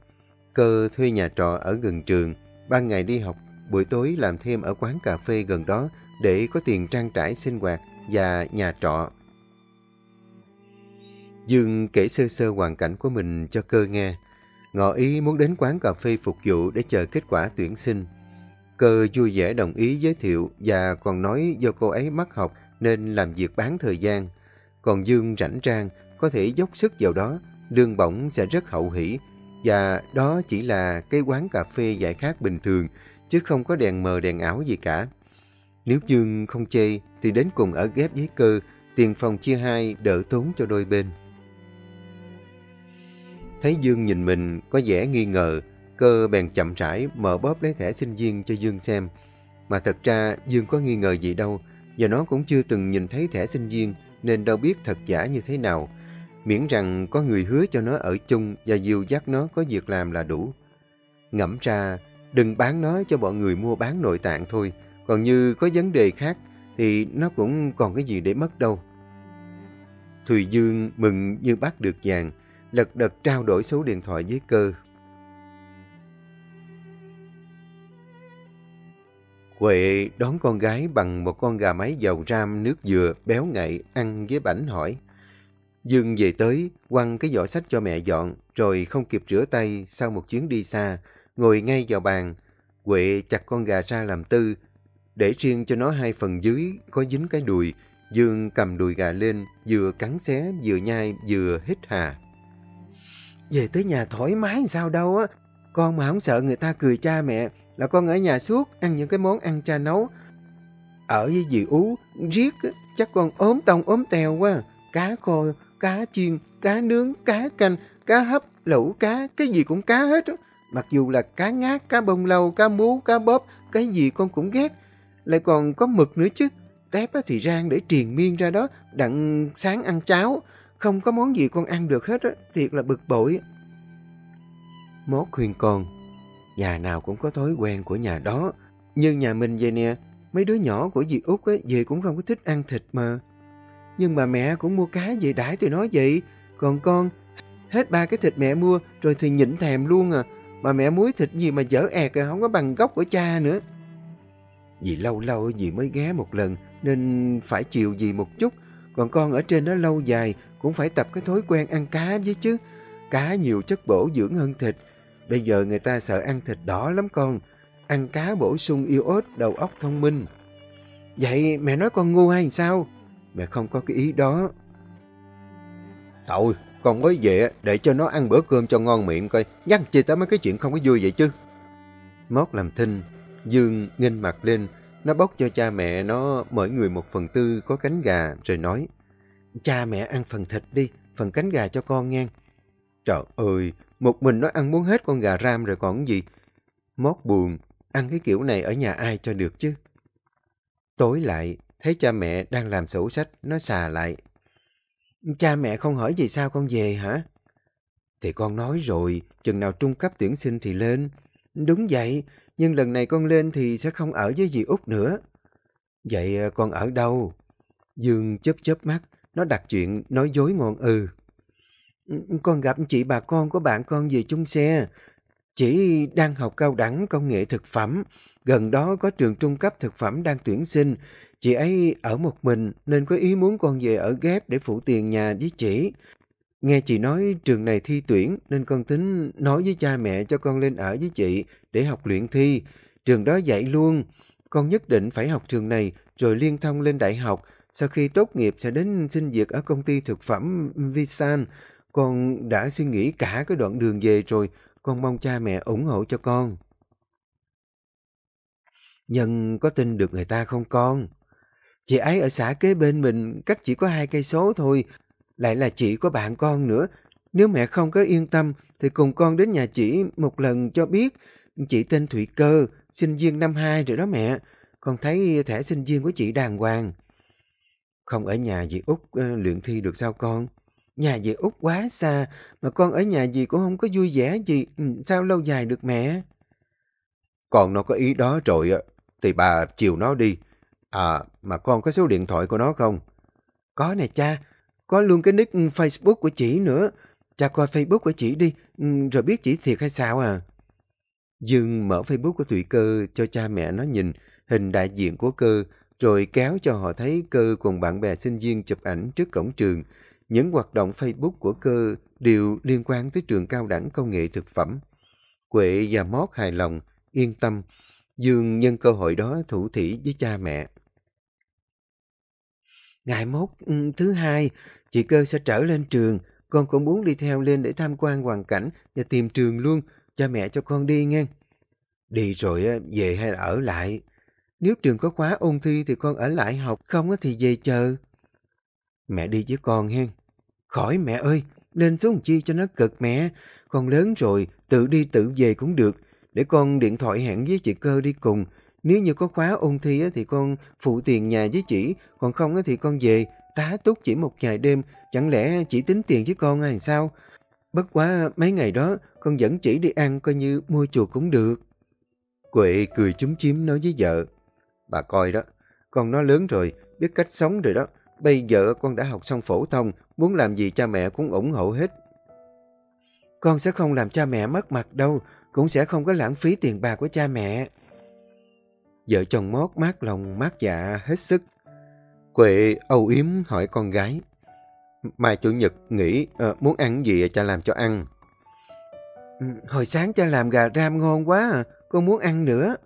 Cơ thuê nhà trọ ở gần trường. Ban ngày đi học, buổi tối làm thêm ở quán cà phê gần đó để có tiền trang trải sinh hoạt và nhà trọ. Dương kể sơ sơ hoàn cảnh của mình cho cơ nghe. Ngọ ý muốn đến quán cà phê phục vụ để chờ kết quả tuyển sinh. Cơ vui vẻ đồng ý giới thiệu và còn nói do cô ấy mắc học nên làm việc bán thời gian. Còn Dương rảnh rang có thể dốc sức vào đó, lương bổng sẽ rất hậu hỷ. Và đó chỉ là cái quán cà phê giải khát bình thường, chứ không có đèn mờ đèn ảo gì cả. Nếu Dương không chê thì đến cùng ở ghép giấy cơ, tiền phòng chia hai đỡ tốn cho đôi bên. Thấy Dương nhìn mình có vẻ nghi ngờ, cơ bèn chậm rãi mở bóp lấy thẻ sinh viên cho Dương xem. Mà thật ra Dương có nghi ngờ gì đâu, và nó cũng chưa từng nhìn thấy thẻ sinh viên nên đâu biết thật giả như thế nào. Miễn rằng có người hứa cho nó ở chung và dìu dắt nó có việc làm là đủ. Ngẫm ra, đừng bán nó cho bọn người mua bán nội tạng thôi. Còn như có vấn đề khác thì nó cũng còn cái gì để mất đâu. Thùy Dương mừng như bắt được vàng, lật đật trao đổi số điện thoại với cơ. Huệ đón con gái bằng một con gà mái dầu ram nước dừa béo ngậy ăn với bảnh hỏi. Dương về tới, quăng cái giỏ sách cho mẹ dọn, rồi không kịp rửa tay sau một chuyến đi xa, ngồi ngay vào bàn. Huệ chặt con gà ra làm tư, để riêng cho nó hai phần dưới có dính cái đùi. Dương cầm đùi gà lên, vừa cắn xé, vừa nhai, vừa hít hà. Về tới nhà thoải mái sao đâu á. Con mà không sợ người ta cười cha mẹ là con ở nhà suốt ăn những cái món ăn cha nấu. Ở với dì Ú, riết chắc con ốm tông ốm teo quá. Cá kho, cá chiên, cá nướng, cá canh, cá hấp, lẩu cá, cái gì cũng cá hết. Mặc dù là cá ngát, cá bông lau, cá mú, cá bóp, cái gì con cũng ghét. Lại còn có mực nữa chứ. Tép thì rang để triền miên ra đó, đặng sáng ăn cháo. Không có món gì con ăn được hết á, thiệt là bực bội. Mốt khuyên con, nhà nào cũng có thói quen của nhà đó. nhưng nhà mình vậy nè, mấy đứa nhỏ của dì Út ấy, về cũng không có thích ăn thịt mà. Nhưng mà mẹ cũng mua cá về đãi tụi nó vậy. Còn con, hết ba cái thịt mẹ mua rồi thì nhịn thèm luôn à. Mà mẹ muối thịt gì mà dở ẹt à, không có bằng gốc của cha nữa. Vì lâu lâu dì mới ghé một lần nên phải chiều dì một chút. Còn con ở trên đó lâu dài cũng phải tập cái thói quen ăn cá với chứ. Cá nhiều chất bổ dưỡng hơn thịt. Bây giờ người ta sợ ăn thịt đỏ lắm con. Ăn cá bổ sung yêu ớt, đầu óc thông minh. Vậy mẹ nói con ngu hay sao? Mẹ không có cái ý đó. Thôi, con mới về để cho nó ăn bữa cơm cho ngon miệng coi. Nhắc chi tới mấy cái chuyện không có vui vậy chứ. Mót làm thinh, Dương nghênh mặt lên, nó bốc cho cha mẹ nó mỗi người một phần tư có cánh gà rồi nói Cha mẹ ăn phần thịt đi, phần cánh gà cho con nghe. Trời ơi, một mình nó ăn muốn hết con gà ram rồi còn gì. Mót buồn, ăn cái kiểu này ở nhà ai cho được chứ. Tối lại, thấy cha mẹ đang làm sổ sách, nó xà lại. Cha mẹ không hỏi gì sao con về hả? Thì con nói rồi, chừng nào trung cấp tuyển sinh thì lên. Đúng vậy, nhưng lần này con lên thì sẽ không ở với dì Út nữa. Vậy à, con ở đâu? Dương chớp chớp mắt, nó đặt chuyện nói dối ngon ư. Ừ. Con gặp chị bà con của bạn con về chung xe. Chị đang học cao đẳng công nghệ thực phẩm. Gần đó có trường trung cấp thực phẩm đang tuyển sinh. Chị ấy ở một mình nên có ý muốn con về ở ghép để phụ tiền nhà với chị. Nghe chị nói trường này thi tuyển nên con tính nói với cha mẹ cho con lên ở với chị để học luyện thi. Trường đó dạy luôn. Con nhất định phải học trường này rồi liên thông lên đại học. Sau khi tốt nghiệp sẽ đến xin việc ở công ty thực phẩm Visan. Con đã suy nghĩ cả cái đoạn đường về rồi. Con mong cha mẹ ủng hộ cho con. Nhân có tin được người ta không con? Chị ấy ở xã kế bên mình cách chỉ có hai cây số thôi. Lại là chị có bạn con nữa. Nếu mẹ không có yên tâm thì cùng con đến nhà chị một lần cho biết. Chị tên Thụy Cơ, sinh viên năm 2 rồi đó mẹ. Con thấy thẻ sinh viên của chị đàng hoàng. Không ở nhà dì Út uh, luyện thi được sao con? Nhà dì Út quá xa, mà con ở nhà dì cũng không có vui vẻ gì. Ừ, sao lâu dài được mẹ? con nó có ý đó rồi, thì bà chiều nó đi. À, mà con có số điện thoại của nó không? Có nè cha, có luôn cái nick Facebook của chị nữa. Cha coi Facebook của chị đi, ừ, rồi biết chị thiệt hay sao à? Dương mở Facebook của Thụy Cơ cho cha mẹ nó nhìn hình đại diện của cơ, rồi kéo cho họ thấy cơ cùng bạn bè sinh viên chụp ảnh trước cổng trường. Những hoạt động Facebook của cơ đều liên quan tới trường cao đẳng công nghệ thực phẩm. Quệ và Mót hài lòng, yên tâm. Dương nhân cơ hội đó thủ thỉ với cha mẹ. Ngày mốt ừ, thứ hai, chị cơ sẽ trở lên trường. Con cũng muốn đi theo lên để tham quan hoàn cảnh và tìm trường luôn. Cha mẹ cho con đi nghe. Đi rồi về hay là ở lại? Nếu trường có khóa ôn thi thì con ở lại học, không thì về chờ. Mẹ đi với con hen. Khỏi mẹ ơi, nên xuống chi cho nó cực mẹ. Con lớn rồi, tự đi tự về cũng được. Để con điện thoại hẹn với chị cơ đi cùng. Nếu như có khóa ôn thi thì con phụ tiền nhà với chị, còn không thì con về, tá túc chỉ một ngày đêm, chẳng lẽ chỉ tính tiền với con hay sao? Bất quá mấy ngày đó, con dẫn chỉ đi ăn coi như mua chuột cũng được. Quệ cười chúm chím nói với vợ. Bà coi đó, con nó lớn rồi, biết cách sống rồi đó. Bây giờ con đã học xong phổ thông, muốn làm gì cha mẹ cũng ủng hộ hết. Con sẽ không làm cha mẹ mất mặt đâu, cũng sẽ không có lãng phí tiền bạc của cha mẹ. Vợ chồng mót mát lòng mát dạ hết sức. Quệ âu yếm hỏi con gái. Mai Chủ nhật nghĩ uh, muốn ăn gì à, cha làm cho ăn. Ừ, hồi sáng cha làm gà ram ngon quá à, con muốn ăn nữa.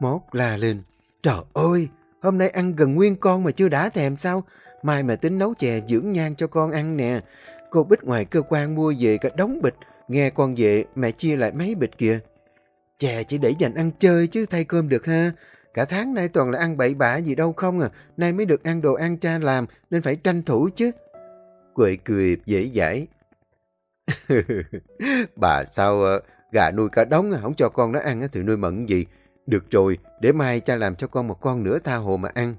Mót la lên. Trời ơi, hôm nay ăn gần nguyên con mà chưa đã thèm sao? Mai mà tính nấu chè dưỡng nhan cho con ăn nè. Cô Bích ngoài cơ quan mua về cả đống bịch. Nghe con về, mẹ chia lại mấy bịch kìa. Chè chỉ để dành ăn chơi chứ thay cơm được ha. Cả tháng nay toàn là ăn bậy bạ gì đâu không à. Nay mới được ăn đồ ăn cha làm nên phải tranh thủ chứ. Quệ cười dễ dãi. Bà sao ờ, gà nuôi cả đống à? không cho con nó ăn thì nuôi mận gì. Được rồi, để mai cha làm cho con một con nữa tha hồ mà ăn.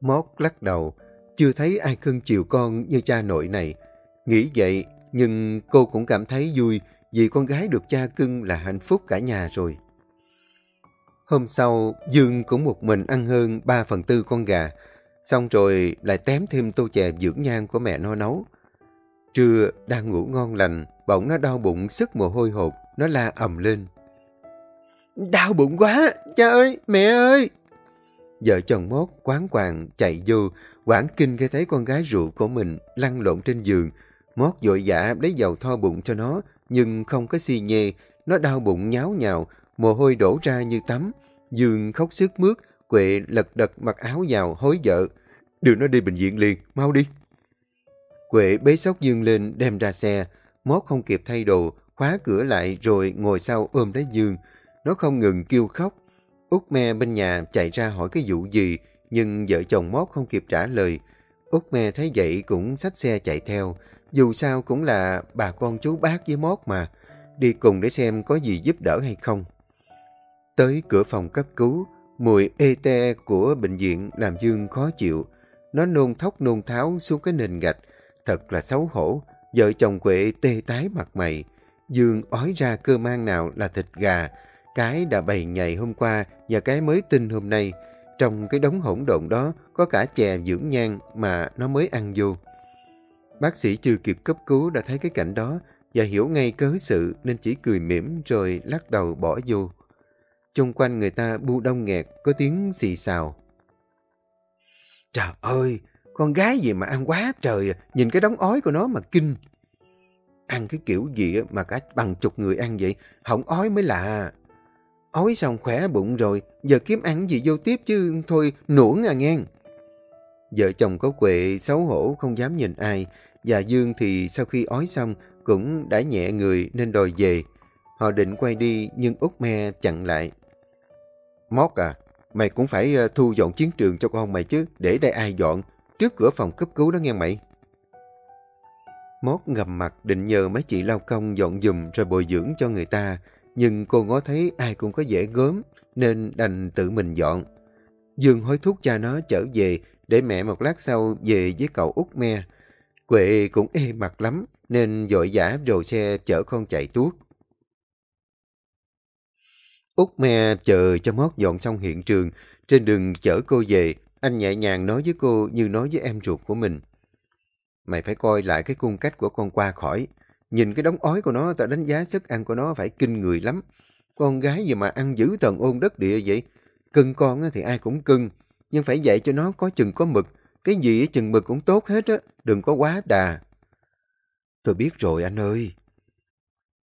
Mót lắc đầu, chưa thấy ai cưng chiều con như cha nội này. Nghĩ vậy, nhưng cô cũng cảm thấy vui vì con gái được cha cưng là hạnh phúc cả nhà rồi. Hôm sau, Dương cũng một mình ăn hơn 3 phần tư con gà, xong rồi lại tém thêm tô chè dưỡng nhang của mẹ nó nấu. Trưa, đang ngủ ngon lành, bỗng nó đau bụng sức mồ hôi hột, nó la ầm lên. Đau bụng quá, cha ơi, mẹ ơi! Vợ chồng mốt quán quàng chạy vô, quảng kinh khi thấy con gái ruột của mình lăn lộn trên giường. Mót dội dã lấy dầu thoa bụng cho nó, nhưng không có xi nhê, nó đau bụng nháo nhào, mồ hôi đổ ra như tắm. Dương khóc sức mướt, Quệ lật đật mặc áo vào hối vợ. Đưa nó đi bệnh viện liền, mau đi. Quệ bế sóc Dương lên đem ra xe. Mót không kịp thay đồ, khóa cửa lại rồi ngồi sau ôm lấy Dương. Nó không ngừng kêu khóc. Út me bên nhà chạy ra hỏi cái vụ gì, nhưng vợ chồng Mót không kịp trả lời. Út me thấy vậy cũng xách xe chạy theo. Dù sao cũng là bà con chú bác với Mót mà. Đi cùng để xem có gì giúp đỡ hay không. Tới cửa phòng cấp cứu, mùi ê te của bệnh viện làm Dương khó chịu. Nó nôn thóc nôn tháo xuống cái nền gạch. Thật là xấu hổ. Vợ chồng Quệ tê tái mặt mày. Dương ói ra cơ mang nào là thịt gà. Cái đã bày ngày hôm qua và cái mới tinh hôm nay. Trong cái đống hỗn độn đó có cả chè dưỡng nhan mà nó mới ăn vô. Bác sĩ chưa kịp cấp cứu đã thấy cái cảnh đó và hiểu ngay cớ sự nên chỉ cười mỉm rồi lắc đầu bỏ vô. Trung quanh người ta bu đông nghẹt có tiếng xì xào. Trời ơi, con gái gì mà ăn quá trời, à, nhìn cái đống ói của nó mà kinh. Ăn cái kiểu gì mà cả bằng chục người ăn vậy, không ói mới lạ. À. Ói xong khỏe bụng rồi, giờ kiếm ăn gì vô tiếp chứ thôi nuỗng à ngang. Vợ chồng có quệ xấu hổ không dám nhìn ai, và Dương thì sau khi ói xong cũng đã nhẹ người nên đòi về. Họ định quay đi nhưng Út Me chặn lại. Mót à, mày cũng phải ờ, thu dọn chiến trường cho con mày chứ, để đây ai dọn, trước cửa phòng cấp cứu đó nghe mày. Mót ngầm mặt định nhờ mấy chị lao công dọn dùm rồi bồi dưỡng cho người ta, nhưng cô ngó thấy ai cũng có vẻ gớm, nên đành tự mình dọn. Dương hối thúc cha nó trở về, để mẹ một lát sau về với cậu út me. Quệ cũng ê mặt lắm, nên dội dã rồ xe chở con chạy tuốt. Út me chờ cho Mót dọn xong hiện trường. Trên đường chở cô về, anh nhẹ nhàng nói với cô như nói với em ruột của mình. Mày phải coi lại cái cung cách của con qua khỏi. Nhìn cái đống ói của nó, tao đánh giá sức ăn của nó phải kinh người lắm. Con gái gì mà ăn dữ tần ôn đất địa vậy? Cưng con thì ai cũng cưng, nhưng phải dạy cho nó có chừng có mực. Cái gì chừng mực cũng tốt hết á, đừng có quá đà. Tôi biết rồi anh ơi.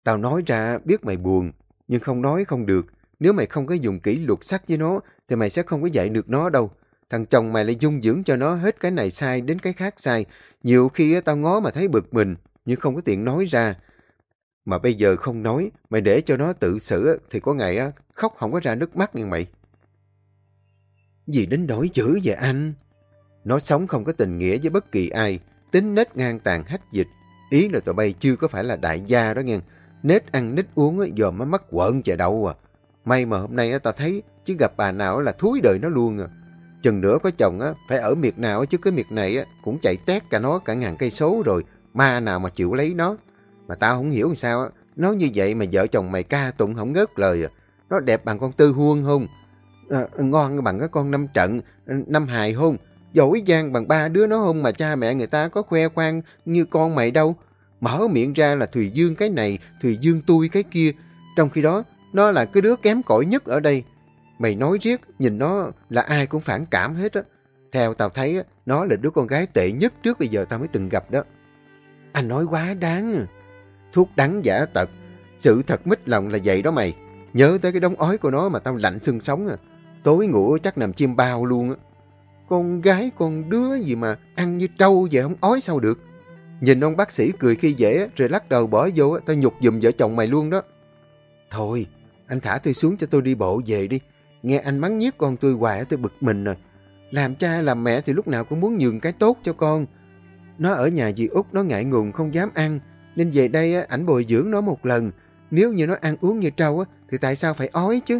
Tao nói ra biết mày buồn, nhưng không nói không được. Nếu mày không có dùng kỹ luật sắc với nó, thì mày sẽ không có dạy được nó đâu. Thằng chồng mày lại dung dưỡng cho nó hết cái này sai đến cái khác sai. Nhiều khi tao ngó mà thấy bực mình, nhưng không có tiện nói ra. Mà bây giờ không nói, mày để cho nó tự xử thì có ngày khóc không có ra nước mắt nha mày. Gì đến nỗi chữ vậy anh? Nó sống không có tình nghĩa với bất kỳ ai, tính nết ngang tàn hách dịch. Ý là tụi bay chưa có phải là đại gia đó nghe. Nết ăn nết uống giờ mới mắc quợn chạy đâu à. May mà hôm nay tao thấy chứ gặp bà nào là thúi đời nó luôn à. Chừng nữa có chồng á, phải ở miệt nào chứ cái miệt này á, cũng chạy tét cả nó cả ngàn cây số rồi. Ma nào mà chịu lấy nó. Mà tao không hiểu sao nó như vậy mà vợ chồng mày ca tụng không ngớt lời. À. Nó đẹp bằng con tư huân không? À, ngon bằng cái con năm trận, năm hài không? dỗi giang bằng ba đứa nó không mà cha mẹ người ta có khoe khoang như con mày đâu. Mở miệng ra là Thùy Dương cái này, Thùy Dương tôi cái kia. Trong khi đó, nó là cái đứa kém cỏi nhất ở đây. Mày nói riết, nhìn nó là ai cũng phản cảm hết á. Theo tao thấy, nó là đứa con gái tệ nhất trước bây giờ tao mới từng gặp đó. Anh nói quá đáng. Thuốc đắng giả tật. Sự thật mít lòng là vậy đó mày. Nhớ tới cái đống ói của nó mà tao lạnh xương sống à. Tối ngủ chắc nằm chim bao luôn á. Con gái con đứa gì mà ăn như trâu vậy không ói sao được. Nhìn ông bác sĩ cười khi dễ rồi lắc đầu bỏ vô, tao nhục dùm vợ chồng mày luôn đó. Thôi, anh thả tôi xuống cho tôi đi bộ về đi. Nghe anh mắng nhiếc con tôi hoài tôi bực mình rồi. Làm cha làm mẹ thì lúc nào cũng muốn nhường cái tốt cho con. Nó ở nhà dì Út nó ngại ngùng không dám ăn. Nên về đây ảnh bồi dưỡng nó một lần. Nếu như nó ăn uống như trâu thì tại sao phải ói chứ?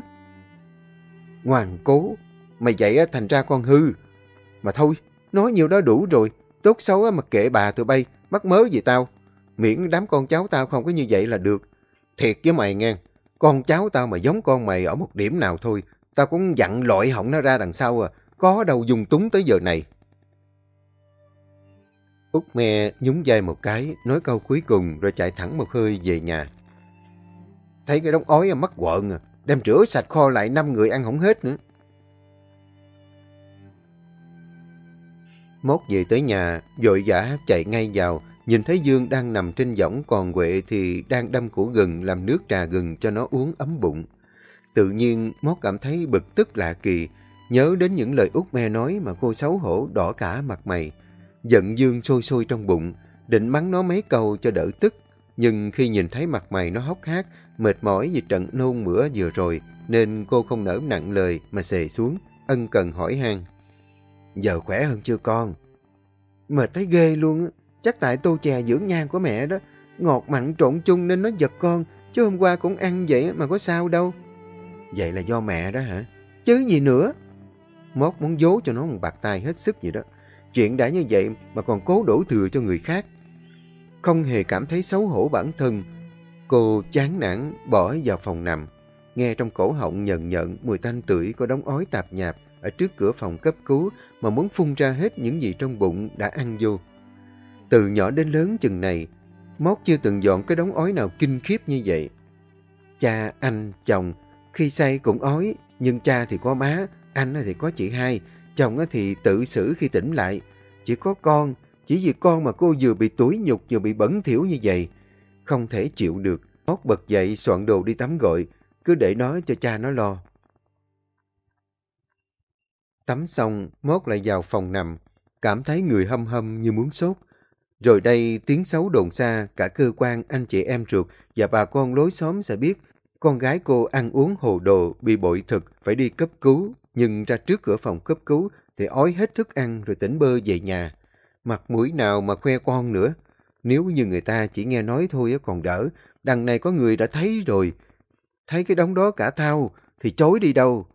Ngoan cố, mày vậy thành ra con hư. Mà thôi, nói nhiều đó đủ rồi. Tốt xấu mà kệ bà tụi bay, mắc mớ gì tao. Miễn đám con cháu tao không có như vậy là được. Thiệt với mày nghe, con cháu tao mà giống con mày ở một điểm nào thôi, tao cũng dặn lội hỏng nó ra đằng sau à, có đâu dùng túng tới giờ này. Út me nhún vai một cái, nói câu cuối cùng rồi chạy thẳng một hơi về nhà. Thấy cái đống ói mắc quợn à, đem rửa sạch kho lại năm người ăn không hết nữa. Mốt về tới nhà, vội vã chạy ngay vào, nhìn thấy Dương đang nằm trên võng còn Huệ thì đang đâm củ gừng làm nước trà gừng cho nó uống ấm bụng. Tự nhiên Mốt cảm thấy bực tức lạ kỳ, nhớ đến những lời út me nói mà cô xấu hổ đỏ cả mặt mày. Giận Dương sôi sôi trong bụng, định mắng nó mấy câu cho đỡ tức. Nhưng khi nhìn thấy mặt mày nó hốc hác, mệt mỏi vì trận nôn mửa vừa rồi, nên cô không nở nặng lời mà xề xuống, ân cần hỏi han. Giờ khỏe hơn chưa con? Mệt thấy ghê luôn Chắc tại tô chè dưỡng nhan của mẹ đó. Ngọt mặn trộn chung nên nó giật con. Chứ hôm qua cũng ăn vậy mà có sao đâu. Vậy là do mẹ đó hả? Chứ gì nữa? Mốt muốn dố cho nó một bạc tay hết sức vậy đó. Chuyện đã như vậy mà còn cố đổ thừa cho người khác. Không hề cảm thấy xấu hổ bản thân. Cô chán nản bỏ vào phòng nằm. Nghe trong cổ họng nhận nhận mùi tanh tưởi có đống ói tạp nhạp ở trước cửa phòng cấp cứu mà muốn phun ra hết những gì trong bụng đã ăn vô. Từ nhỏ đến lớn chừng này, mót chưa từng dọn cái đống ói nào kinh khiếp như vậy. Cha, anh, chồng, khi say cũng ói, nhưng cha thì có má, anh thì có chị hai, chồng thì tự xử khi tỉnh lại. Chỉ có con, chỉ vì con mà cô vừa bị túi nhục vừa bị bẩn thiểu như vậy. Không thể chịu được, Móc bật dậy soạn đồ đi tắm gội, cứ để nó cho cha nó lo. Tắm xong, Mốt lại vào phòng nằm, cảm thấy người hâm hâm như muốn sốt. Rồi đây tiếng xấu đồn xa, cả cơ quan, anh chị em ruột và bà con lối xóm sẽ biết con gái cô ăn uống hồ đồ, bị bội thực, phải đi cấp cứu. Nhưng ra trước cửa phòng cấp cứu thì ói hết thức ăn rồi tỉnh bơ về nhà. Mặt mũi nào mà khoe con nữa. Nếu như người ta chỉ nghe nói thôi còn đỡ, đằng này có người đã thấy rồi. Thấy cái đống đó cả thao thì chối đi đâu.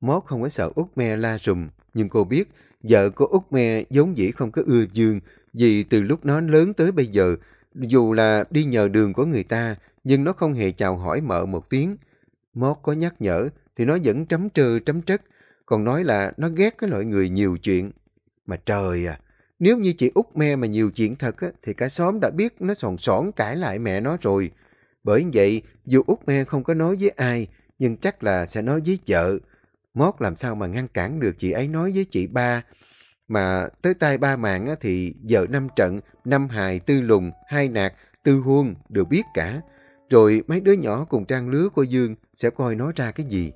Mót không có sợ út me la rùm, nhưng cô biết vợ của út me giống dĩ không có ưa dương, vì từ lúc nó lớn tới bây giờ, dù là đi nhờ đường của người ta, nhưng nó không hề chào hỏi mợ một tiếng. Mót có nhắc nhở thì nó vẫn trắm trơ trắm trất, còn nói là nó ghét cái loại người nhiều chuyện. Mà trời à, nếu như chị út me mà nhiều chuyện thật á, thì cả xóm đã biết nó sòn sỏn cãi lại mẹ nó rồi. Bởi vậy, dù út me không có nói với ai, nhưng chắc là sẽ nói với vợ. Mót làm sao mà ngăn cản được chị ấy nói với chị ba. Mà tới tay ba mạng á, thì vợ năm trận, năm hài, tư lùng, hai nạt, tư huôn đều biết cả. Rồi mấy đứa nhỏ cùng trang lứa của Dương sẽ coi nó ra cái gì.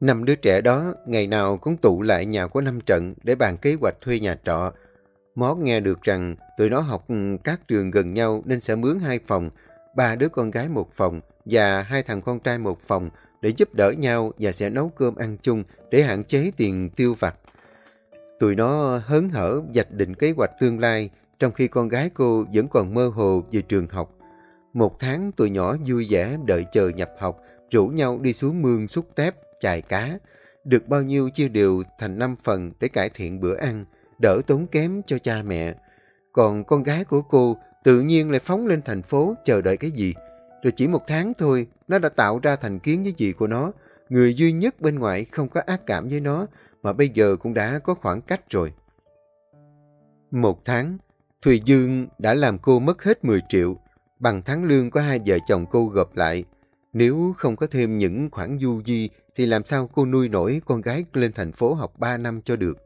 Năm đứa trẻ đó ngày nào cũng tụ lại nhà của năm trận để bàn kế hoạch thuê nhà trọ. Mót nghe được rằng tụi nó học các trường gần nhau nên sẽ mướn hai phòng, ba đứa con gái một phòng và hai thằng con trai một phòng để giúp đỡ nhau và sẽ nấu cơm ăn chung để hạn chế tiền tiêu vặt. Tụi nó hớn hở dạch định kế hoạch tương lai trong khi con gái cô vẫn còn mơ hồ về trường học. Một tháng tụi nhỏ vui vẻ đợi chờ nhập học, rủ nhau đi xuống mương xúc tép, chài cá. Được bao nhiêu chia đều thành 5 phần để cải thiện bữa ăn, đỡ tốn kém cho cha mẹ. Còn con gái của cô tự nhiên lại phóng lên thành phố chờ đợi cái gì. Rồi chỉ một tháng thôi, nó đã tạo ra thành kiến với dì của nó. Người duy nhất bên ngoài không có ác cảm với nó, mà bây giờ cũng đã có khoảng cách rồi. Một tháng, Thùy Dương đã làm cô mất hết 10 triệu, bằng tháng lương của hai vợ chồng cô gộp lại. Nếu không có thêm những khoản du di, thì làm sao cô nuôi nổi con gái lên thành phố học 3 năm cho được.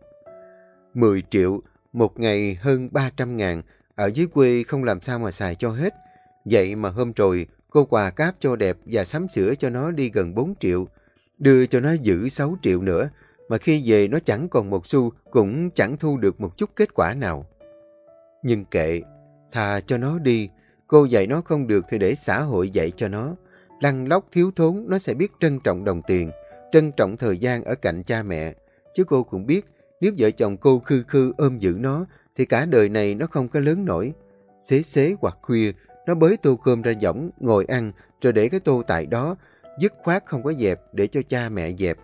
10 triệu, một ngày hơn 300 ngàn, ở dưới quê không làm sao mà xài cho hết. Vậy mà hôm rồi, cô quà cáp cho đẹp và sắm sửa cho nó đi gần 4 triệu. Đưa cho nó giữ 6 triệu nữa, mà khi về nó chẳng còn một xu, cũng chẳng thu được một chút kết quả nào. Nhưng kệ, thà cho nó đi, cô dạy nó không được thì để xã hội dạy cho nó. Lăn lóc thiếu thốn, nó sẽ biết trân trọng đồng tiền, trân trọng thời gian ở cạnh cha mẹ. Chứ cô cũng biết, nếu vợ chồng cô khư khư ôm giữ nó, thì cả đời này nó không có lớn nổi. Xế xế hoặc khuya, nó bới tô cơm ra giỏng, ngồi ăn, rồi để cái tô tại đó, dứt khoát không có dẹp để cho cha mẹ dẹp.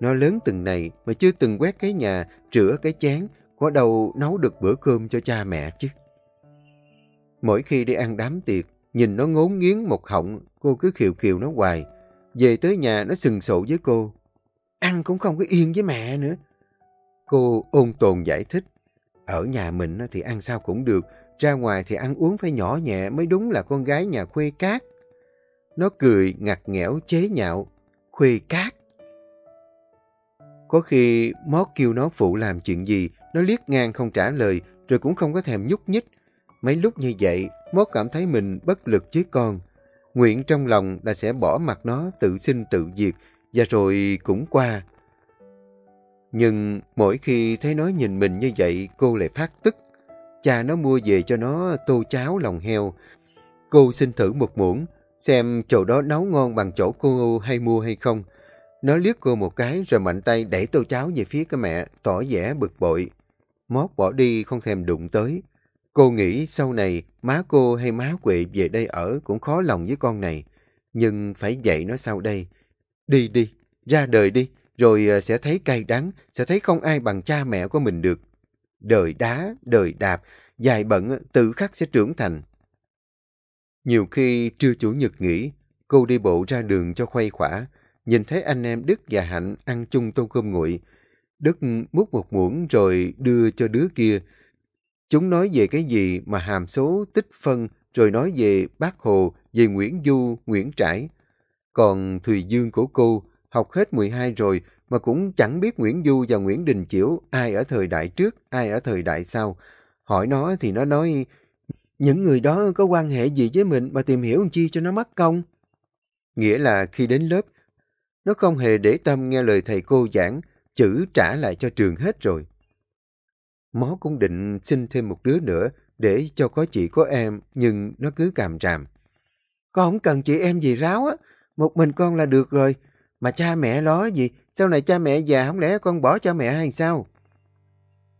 Nó lớn từng này mà chưa từng quét cái nhà, rửa cái chén, có đâu nấu được bữa cơm cho cha mẹ chứ. Mỗi khi đi ăn đám tiệc, nhìn nó ngốn nghiến một họng, cô cứ khiều khiều nó hoài. Về tới nhà nó sừng sổ với cô. Ăn cũng không có yên với mẹ nữa. Cô ôn tồn giải thích. Ở nhà mình thì ăn sao cũng được, ra ngoài thì ăn uống phải nhỏ nhẹ mới đúng là con gái nhà khuê cát. Nó cười ngặt nghẽo chế nhạo. Khuê cát. Có khi Mót kêu nó phụ làm chuyện gì, nó liếc ngang không trả lời, rồi cũng không có thèm nhúc nhích. Mấy lúc như vậy, Mót cảm thấy mình bất lực với con. Nguyện trong lòng là sẽ bỏ mặt nó tự sinh tự diệt, và rồi cũng qua. Nhưng mỗi khi thấy nó nhìn mình như vậy, cô lại phát tức. Cha nó mua về cho nó tô cháo lòng heo. Cô xin thử một muỗng, xem chỗ đó nấu ngon bằng chỗ cô hay mua hay không. Nó liếc cô một cái rồi mạnh tay đẩy tô cháo về phía cái mẹ, tỏ vẻ bực bội. Mót bỏ đi không thèm đụng tới. Cô nghĩ sau này má cô hay má quệ về đây ở cũng khó lòng với con này. Nhưng phải dạy nó sau đây. Đi đi, ra đời đi, rồi ờ, sẽ thấy cay đắng, sẽ thấy không ai bằng cha mẹ của mình được. Đời đá, đời đạp, dài bận ờ, tự khắc sẽ trưởng thành. Nhiều khi trưa chủ nhật nghỉ, cô đi bộ ra đường cho khuây khỏa, nhìn thấy anh em Đức và Hạnh ăn chung tô cơm nguội. Đức múc một muỗng rồi đưa cho đứa kia. Chúng nói về cái gì mà hàm số tích phân, rồi nói về bác Hồ, về Nguyễn Du, Nguyễn Trãi. Còn Thùy Dương của cô học hết 12 rồi mà cũng chẳng biết Nguyễn Du và Nguyễn Đình Chiểu ai ở thời đại trước, ai ở thời đại sau. Hỏi nó thì nó nói, những người đó có quan hệ gì với mình mà tìm hiểu chi cho nó mất công. Nghĩa là khi đến lớp, nó không hề để tâm nghe lời thầy cô giảng, chữ trả lại cho trường hết rồi. Mó cũng định xin thêm một đứa nữa để cho có chị có em, nhưng nó cứ càm ràm. Con không cần chị em gì ráo á, một mình con là được rồi. Mà cha mẹ lo gì, sau này cha mẹ già không lẽ con bỏ cha mẹ hay sao?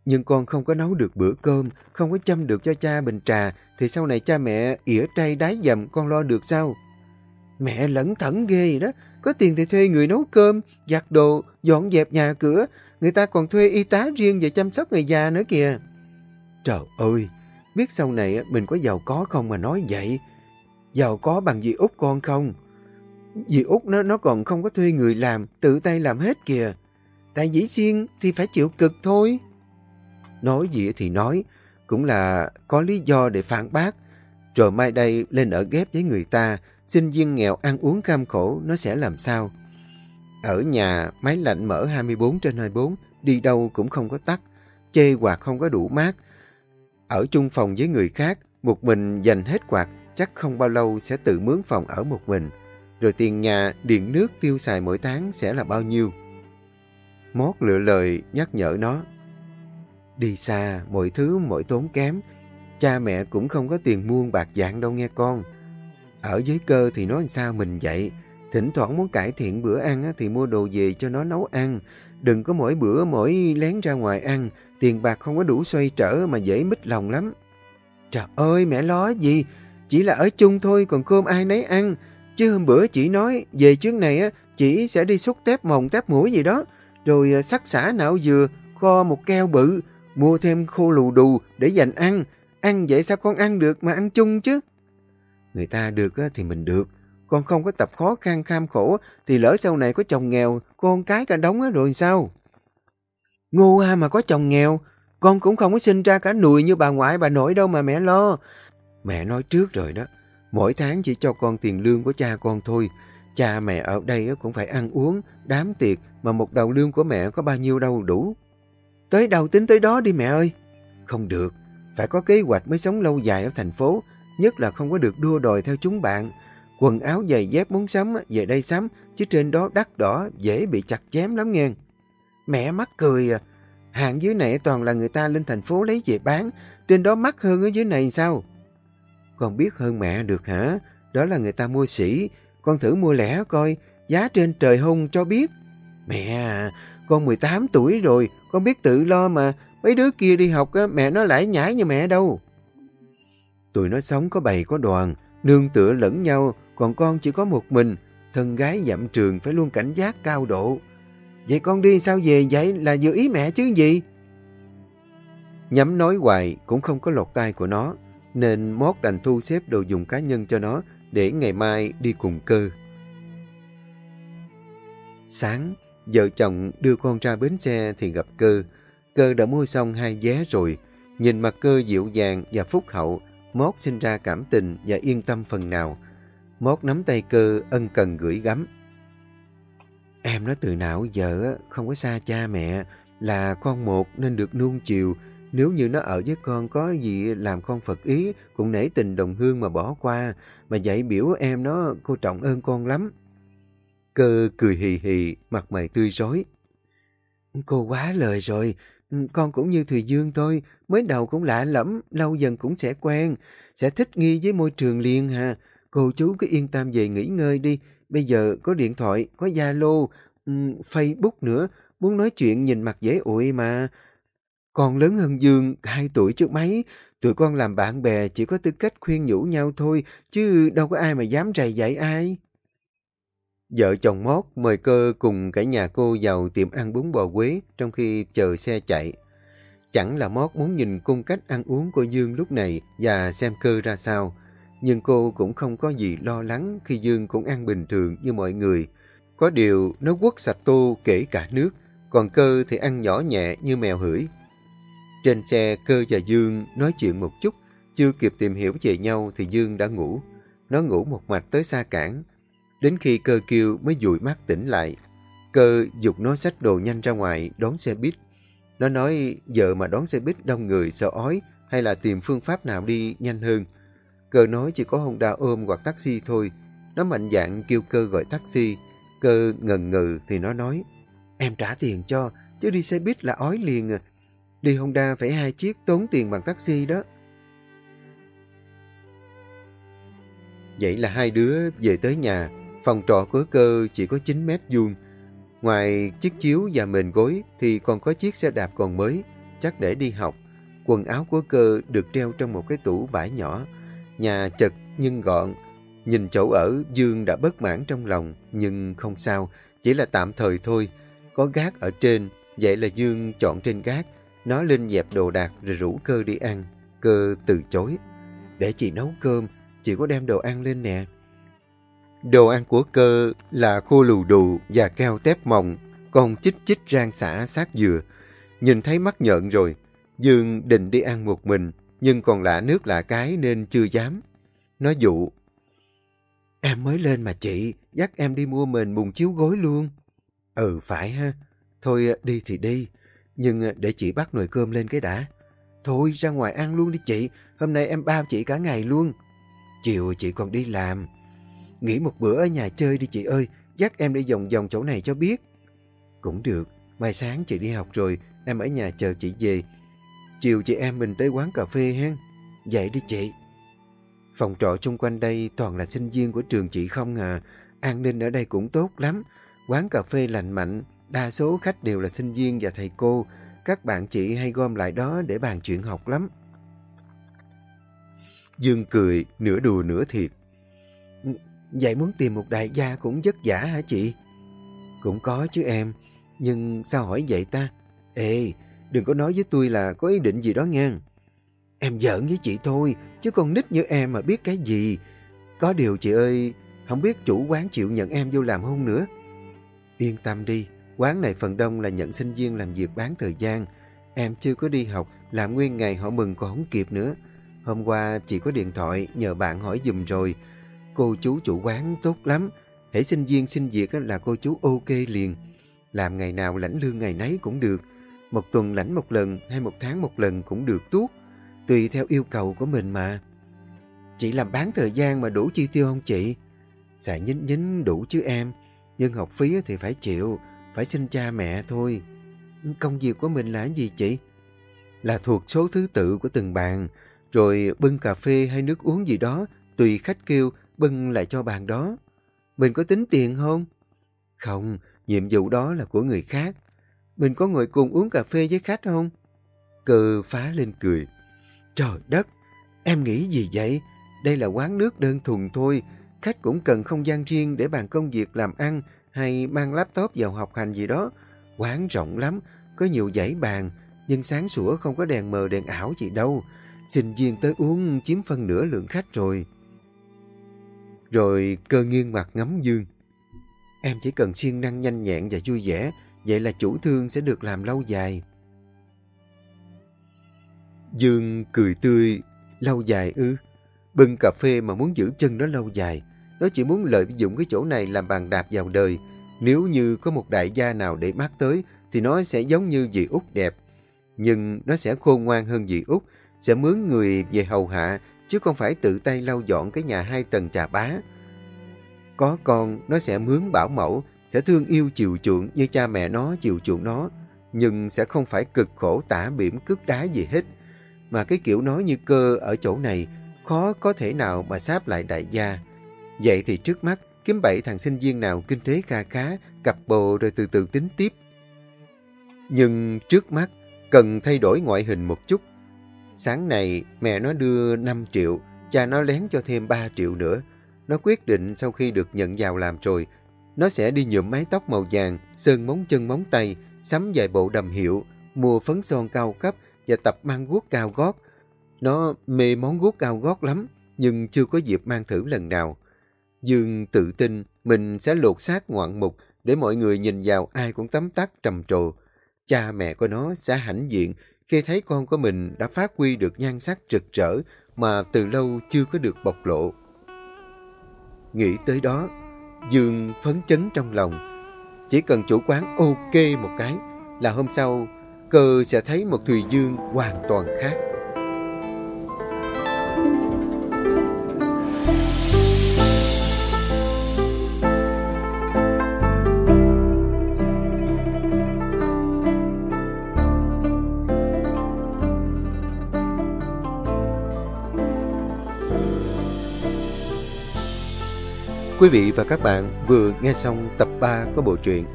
Nhưng con không có nấu được bữa cơm, không có chăm được cho cha bình trà, thì sau này cha mẹ ỉa tray đái dầm con lo được sao? Mẹ lẫn thẩn ghê đó, có tiền thì thuê người nấu cơm, giặt đồ, dọn dẹp nhà cửa. Người ta còn thuê y tá riêng về chăm sóc người già nữa kìa. Trời ơi, biết sau này mình có giàu có không mà nói vậy. giàu có bằng dì Út con không? Dì Út nó nó còn không có thuê người làm, tự tay làm hết kìa. Tại dĩ xuyên thì phải chịu cực thôi. Nói gì thì nói, cũng là có lý do để phản bác. Rồi mai đây lên ở ghép với người ta, sinh viên nghèo ăn uống cam khổ, nó sẽ làm sao? Ở nhà, máy lạnh mở 24 trên 24, đi đâu cũng không có tắt, chê quạt không có đủ mát. Ở chung phòng với người khác, một mình dành hết quạt, chắc không bao lâu sẽ tự mướn phòng ở một mình. Rồi tiền nhà, điện nước tiêu xài mỗi tháng sẽ là bao nhiêu? Mót lựa lời nhắc nhở nó. Đi xa, mọi thứ mỗi tốn kém. Cha mẹ cũng không có tiền muôn bạc dạng đâu nghe con. Ở dưới cơ thì nói sao mình vậy. Thỉnh thoảng muốn cải thiện bữa ăn thì mua đồ về cho nó nấu ăn. Đừng có mỗi bữa mỗi lén ra ngoài ăn. Tiền bạc không có đủ xoay trở mà dễ mít lòng lắm. Trời ơi mẹ lo gì. Chỉ là ở chung thôi còn cơm ai nấy ăn. Chứ hôm bữa chị nói về chuyến này á chị sẽ đi xúc tép mồng tép mũi gì đó. Rồi ờ, sắc xả não dừa, kho một keo bự, mua thêm khô lù đù để dành ăn. Ăn vậy sao con ăn được mà ăn chung chứ? Người ta được thì mình được. Con không có tập khó khăn kham khổ thì lỡ sau này có chồng nghèo, con cái cả đống rồi sao? Ngu ha mà có chồng nghèo, con cũng không có sinh ra cả nùi như bà ngoại bà nội đâu mà mẹ lo. Mẹ nói trước rồi đó, mỗi tháng chỉ cho con tiền lương của cha con thôi. Cha mẹ ở đây cũng phải ăn uống, đám tiệc mà một đầu lương của mẹ có bao nhiêu đâu đủ. Tới đầu tính tới đó đi mẹ ơi. Không được, phải có kế hoạch mới sống lâu dài ở thành phố, nhất là không có được đua đòi theo chúng bạn. Quần áo giày dép muốn sắm về đây sắm, chứ trên đó đắt đỏ dễ bị chặt chém lắm nghe. Mẹ mắc cười à, hàng dưới này toàn là người ta lên thành phố lấy về bán, trên đó mắc hơn ở dưới này sao? Con biết hơn mẹ được hả? Đó là người ta mua sỉ, con thử mua lẻ coi, giá trên trời hung cho biết. Mẹ à, con 18 tuổi rồi, con biết tự lo mà, mấy đứa kia đi học mẹ nó lại nhãi như mẹ đâu. Tụi nó sống có bầy có đoàn, nương tựa lẫn nhau, còn con chỉ có một mình, thân gái dặm trường phải luôn cảnh giác cao độ. Vậy con đi sao về vậy là vừa ý mẹ chứ gì? Nhắm nói hoài cũng không có lọt tai của nó, nên Mót đành thu xếp đồ dùng cá nhân cho nó để ngày mai đi cùng cơ. Sáng, vợ chồng đưa con ra bến xe thì gặp cơ. Cơ đã mua xong hai vé rồi. Nhìn mặt cơ dịu dàng và phúc hậu, Mót sinh ra cảm tình và yên tâm phần nào. Mót nắm tay cơ ân cần gửi gắm. Em nói từ nào giờ không có xa cha mẹ, là con một nên được nuông chiều. Nếu như nó ở với con có gì làm con Phật ý, cũng nể tình đồng hương mà bỏ qua, mà dạy biểu em nó cô trọng ơn con lắm. Cơ cười hì hì, mặt mày tươi rói. Cô quá lời rồi, con cũng như Thùy Dương thôi, mới đầu cũng lạ lẫm, lâu dần cũng sẽ quen, sẽ thích nghi với môi trường liền hà. Cô chú cứ yên tâm về nghỉ ngơi đi, bây giờ có điện thoại, có Zalo, um, Facebook nữa, muốn nói chuyện nhìn mặt dễ ụi mà. Còn lớn hơn Dương, hai tuổi trước mấy, tụi con làm bạn bè chỉ có tư cách khuyên nhủ nhau thôi, chứ đâu có ai mà dám rầy dạy ai. Vợ chồng Mót mời cơ cùng cả nhà cô vào tiệm ăn bún bò Quế trong khi chờ xe chạy. Chẳng là Mót muốn nhìn cung cách ăn uống của Dương lúc này và xem cơ ra sao. Nhưng cô cũng không có gì lo lắng khi Dương cũng ăn bình thường như mọi người. Có điều nó quất sạch tô kể cả nước, còn cơ thì ăn nhỏ nhẹ như mèo hửi. Trên xe cơ và Dương nói chuyện một chút, chưa kịp tìm hiểu về nhau thì Dương đã ngủ. Nó ngủ một mạch tới xa cảng, Đến khi cơ kêu mới dụi mắt tỉnh lại. Cơ dục nó xách đồ nhanh ra ngoài đón xe buýt. Nó nói giờ mà đón xe buýt đông người sợ ói hay là tìm phương pháp nào đi nhanh hơn. Cơ nói chỉ có Honda ôm hoặc taxi thôi. Nó mạnh dạn kêu cơ gọi taxi. Cơ ngần ngừ thì nó nói Em trả tiền cho, chứ đi xe buýt là ói liền à. Đi Honda phải hai chiếc tốn tiền bằng taxi đó. Vậy là hai đứa về tới nhà. Phòng trọ của cơ chỉ có 9 mét vuông. Ngoài chiếc chiếu và mền gối thì còn có chiếc xe đạp còn mới, chắc để đi học. Quần áo của cơ được treo trong một cái tủ vải nhỏ. Nhà chật nhưng gọn. Nhìn chỗ ở, Dương đã bất mãn trong lòng, nhưng không sao, chỉ là tạm thời thôi. Có gác ở trên, vậy là Dương chọn trên gác. Nó lên dẹp đồ đạc rồi rủ cơ đi ăn. Cơ từ chối. Để chị nấu cơm, chị có đem đồ ăn lên nè. Đồ ăn của cơ là khô lù đù và keo tép mỏng, còn chích chích rang xả sát dừa. Nhìn thấy mắt nhợn rồi, Dương định đi ăn một mình, nhưng còn lạ nước lạ cái nên chưa dám. Nó dụ. Em mới lên mà chị, dắt em đi mua mền bùng chiếu gối luôn. Ừ, phải ha. Thôi à, đi thì đi, nhưng à, để chị bắt nồi cơm lên cái đã. Thôi ra ngoài ăn luôn đi chị, hôm nay em bao chị cả ngày luôn. Chiều chị còn đi làm. Nghỉ một bữa ở nhà chơi đi chị ơi, dắt em đi vòng vòng chỗ này cho biết. Cũng được, mai sáng chị đi học rồi, em ở nhà chờ chị về. Chiều chị em mình tới quán cà phê hen. Vậy đi chị. Phòng trọ chung quanh đây toàn là sinh viên của trường chị không à. An ninh ở đây cũng tốt lắm. Quán cà phê lành mạnh, đa số khách đều là sinh viên và thầy cô. Các bạn chị hay gom lại đó để bàn chuyện học lắm. Dương cười, nửa đùa nửa thiệt. Ừ, vậy muốn tìm một đại gia cũng vất vả hả chị? Cũng có chứ em, nhưng sao hỏi vậy ta? Ê, đừng có nói với tôi là có ý định gì đó nha Em giỡn với chị thôi, chứ con nít như em mà biết cái gì. Có điều chị ơi, không biết chủ quán chịu nhận em vô làm không nữa. Yên tâm đi, quán này phần đông là nhận sinh viên làm việc bán thời gian. Em chưa có đi học, làm nguyên ngày họ mừng còn không kịp nữa. Hôm qua chị có điện thoại nhờ bạn hỏi dùm rồi. Cô chú chủ quán tốt lắm. Hãy sinh viên xin việc là cô chú ok liền. Làm ngày nào lãnh lương ngày nấy cũng được. Một tuần lãnh một lần hay một tháng một lần cũng được tuốt. Tùy theo yêu cầu của mình mà. Chị làm bán thời gian mà đủ chi tiêu không chị? Dạ nhín nhín đủ chứ em. Nhưng học phí thì phải chịu. Phải xin cha mẹ thôi. Công việc của mình là gì chị? Là thuộc số thứ tự của từng bàn. Rồi bưng cà phê hay nước uống gì đó. Tùy khách kêu bưng lại cho bàn đó. Mình có tính tiền không? Không, nhiệm vụ đó là của người khác. Mình có ngồi cùng uống cà phê với khách không? Cừ phá lên cười. Trời đất, em nghĩ gì vậy? Đây là quán nước đơn thuần thôi. Khách cũng cần không gian riêng để bàn công việc làm ăn hay mang laptop vào học hành gì đó. Quán rộng lắm, có nhiều dãy bàn, nhưng sáng sủa không có đèn mờ đèn ảo gì đâu. Sinh viên tới uống chiếm phân nửa lượng khách rồi. Rồi cơ nghiêng mặt ngắm Dương. Em chỉ cần siêng năng nhanh nhẹn và vui vẻ, vậy là chủ thương sẽ được làm lâu dài. Dương cười tươi, lâu dài ư. Bưng cà phê mà muốn giữ chân nó lâu dài. Nó chỉ muốn lợi dụng cái chỗ này làm bàn đạp vào đời. Nếu như có một đại gia nào để mắt tới, thì nó sẽ giống như dì Út đẹp. Nhưng nó sẽ khôn ngoan hơn dì Út, sẽ mướn người về hầu hạ, chứ không phải tự tay lau dọn cái nhà hai tầng trà bá. Có con, nó sẽ mướn bảo mẫu, sẽ thương yêu chiều chuộng như cha mẹ nó chiều chuộng nó, nhưng sẽ không phải cực khổ tả biểm cướp đá gì hết. Mà cái kiểu nói như cơ ở chỗ này, khó có thể nào mà sáp lại đại gia. Vậy thì trước mắt, kiếm bậy thằng sinh viên nào kinh tế kha khá, cặp bồ rồi từ từ tính tiếp. Nhưng trước mắt, cần thay đổi ngoại hình một chút. Sáng này, mẹ nó đưa 5 triệu, cha nó lén cho thêm 3 triệu nữa. Nó quyết định sau khi được nhận vào làm rồi, nó sẽ đi nhuộm mái tóc màu vàng, sơn móng chân móng tay, sắm vài bộ đầm hiệu, mua phấn son cao cấp và tập mang guốc cao gót. Nó mê món guốc cao gót lắm, nhưng chưa có dịp mang thử lần nào. Dương tự tin mình sẽ lột xác ngoạn mục để mọi người nhìn vào ai cũng tấm tắc trầm trồ. Cha mẹ của nó sẽ hãnh diện khi thấy con của mình đã phát huy được nhan sắc rực rỡ mà từ lâu chưa có được bộc lộ. Nghĩ tới đó, Dương phấn chấn trong lòng. Chỉ cần chủ quán ok một cái là hôm sau cơ sẽ thấy một Thùy Dương hoàn toàn khác. Quý vị và các bạn vừa nghe xong tập 3 của bộ truyện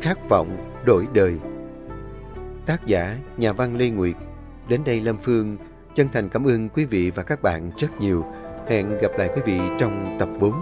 Khát vọng đổi đời. Tác giả nhà văn Lê Nguyệt. Đến đây Lâm Phương, chân thành cảm ơn quý vị và các bạn rất nhiều. Hẹn gặp lại quý vị trong tập 4.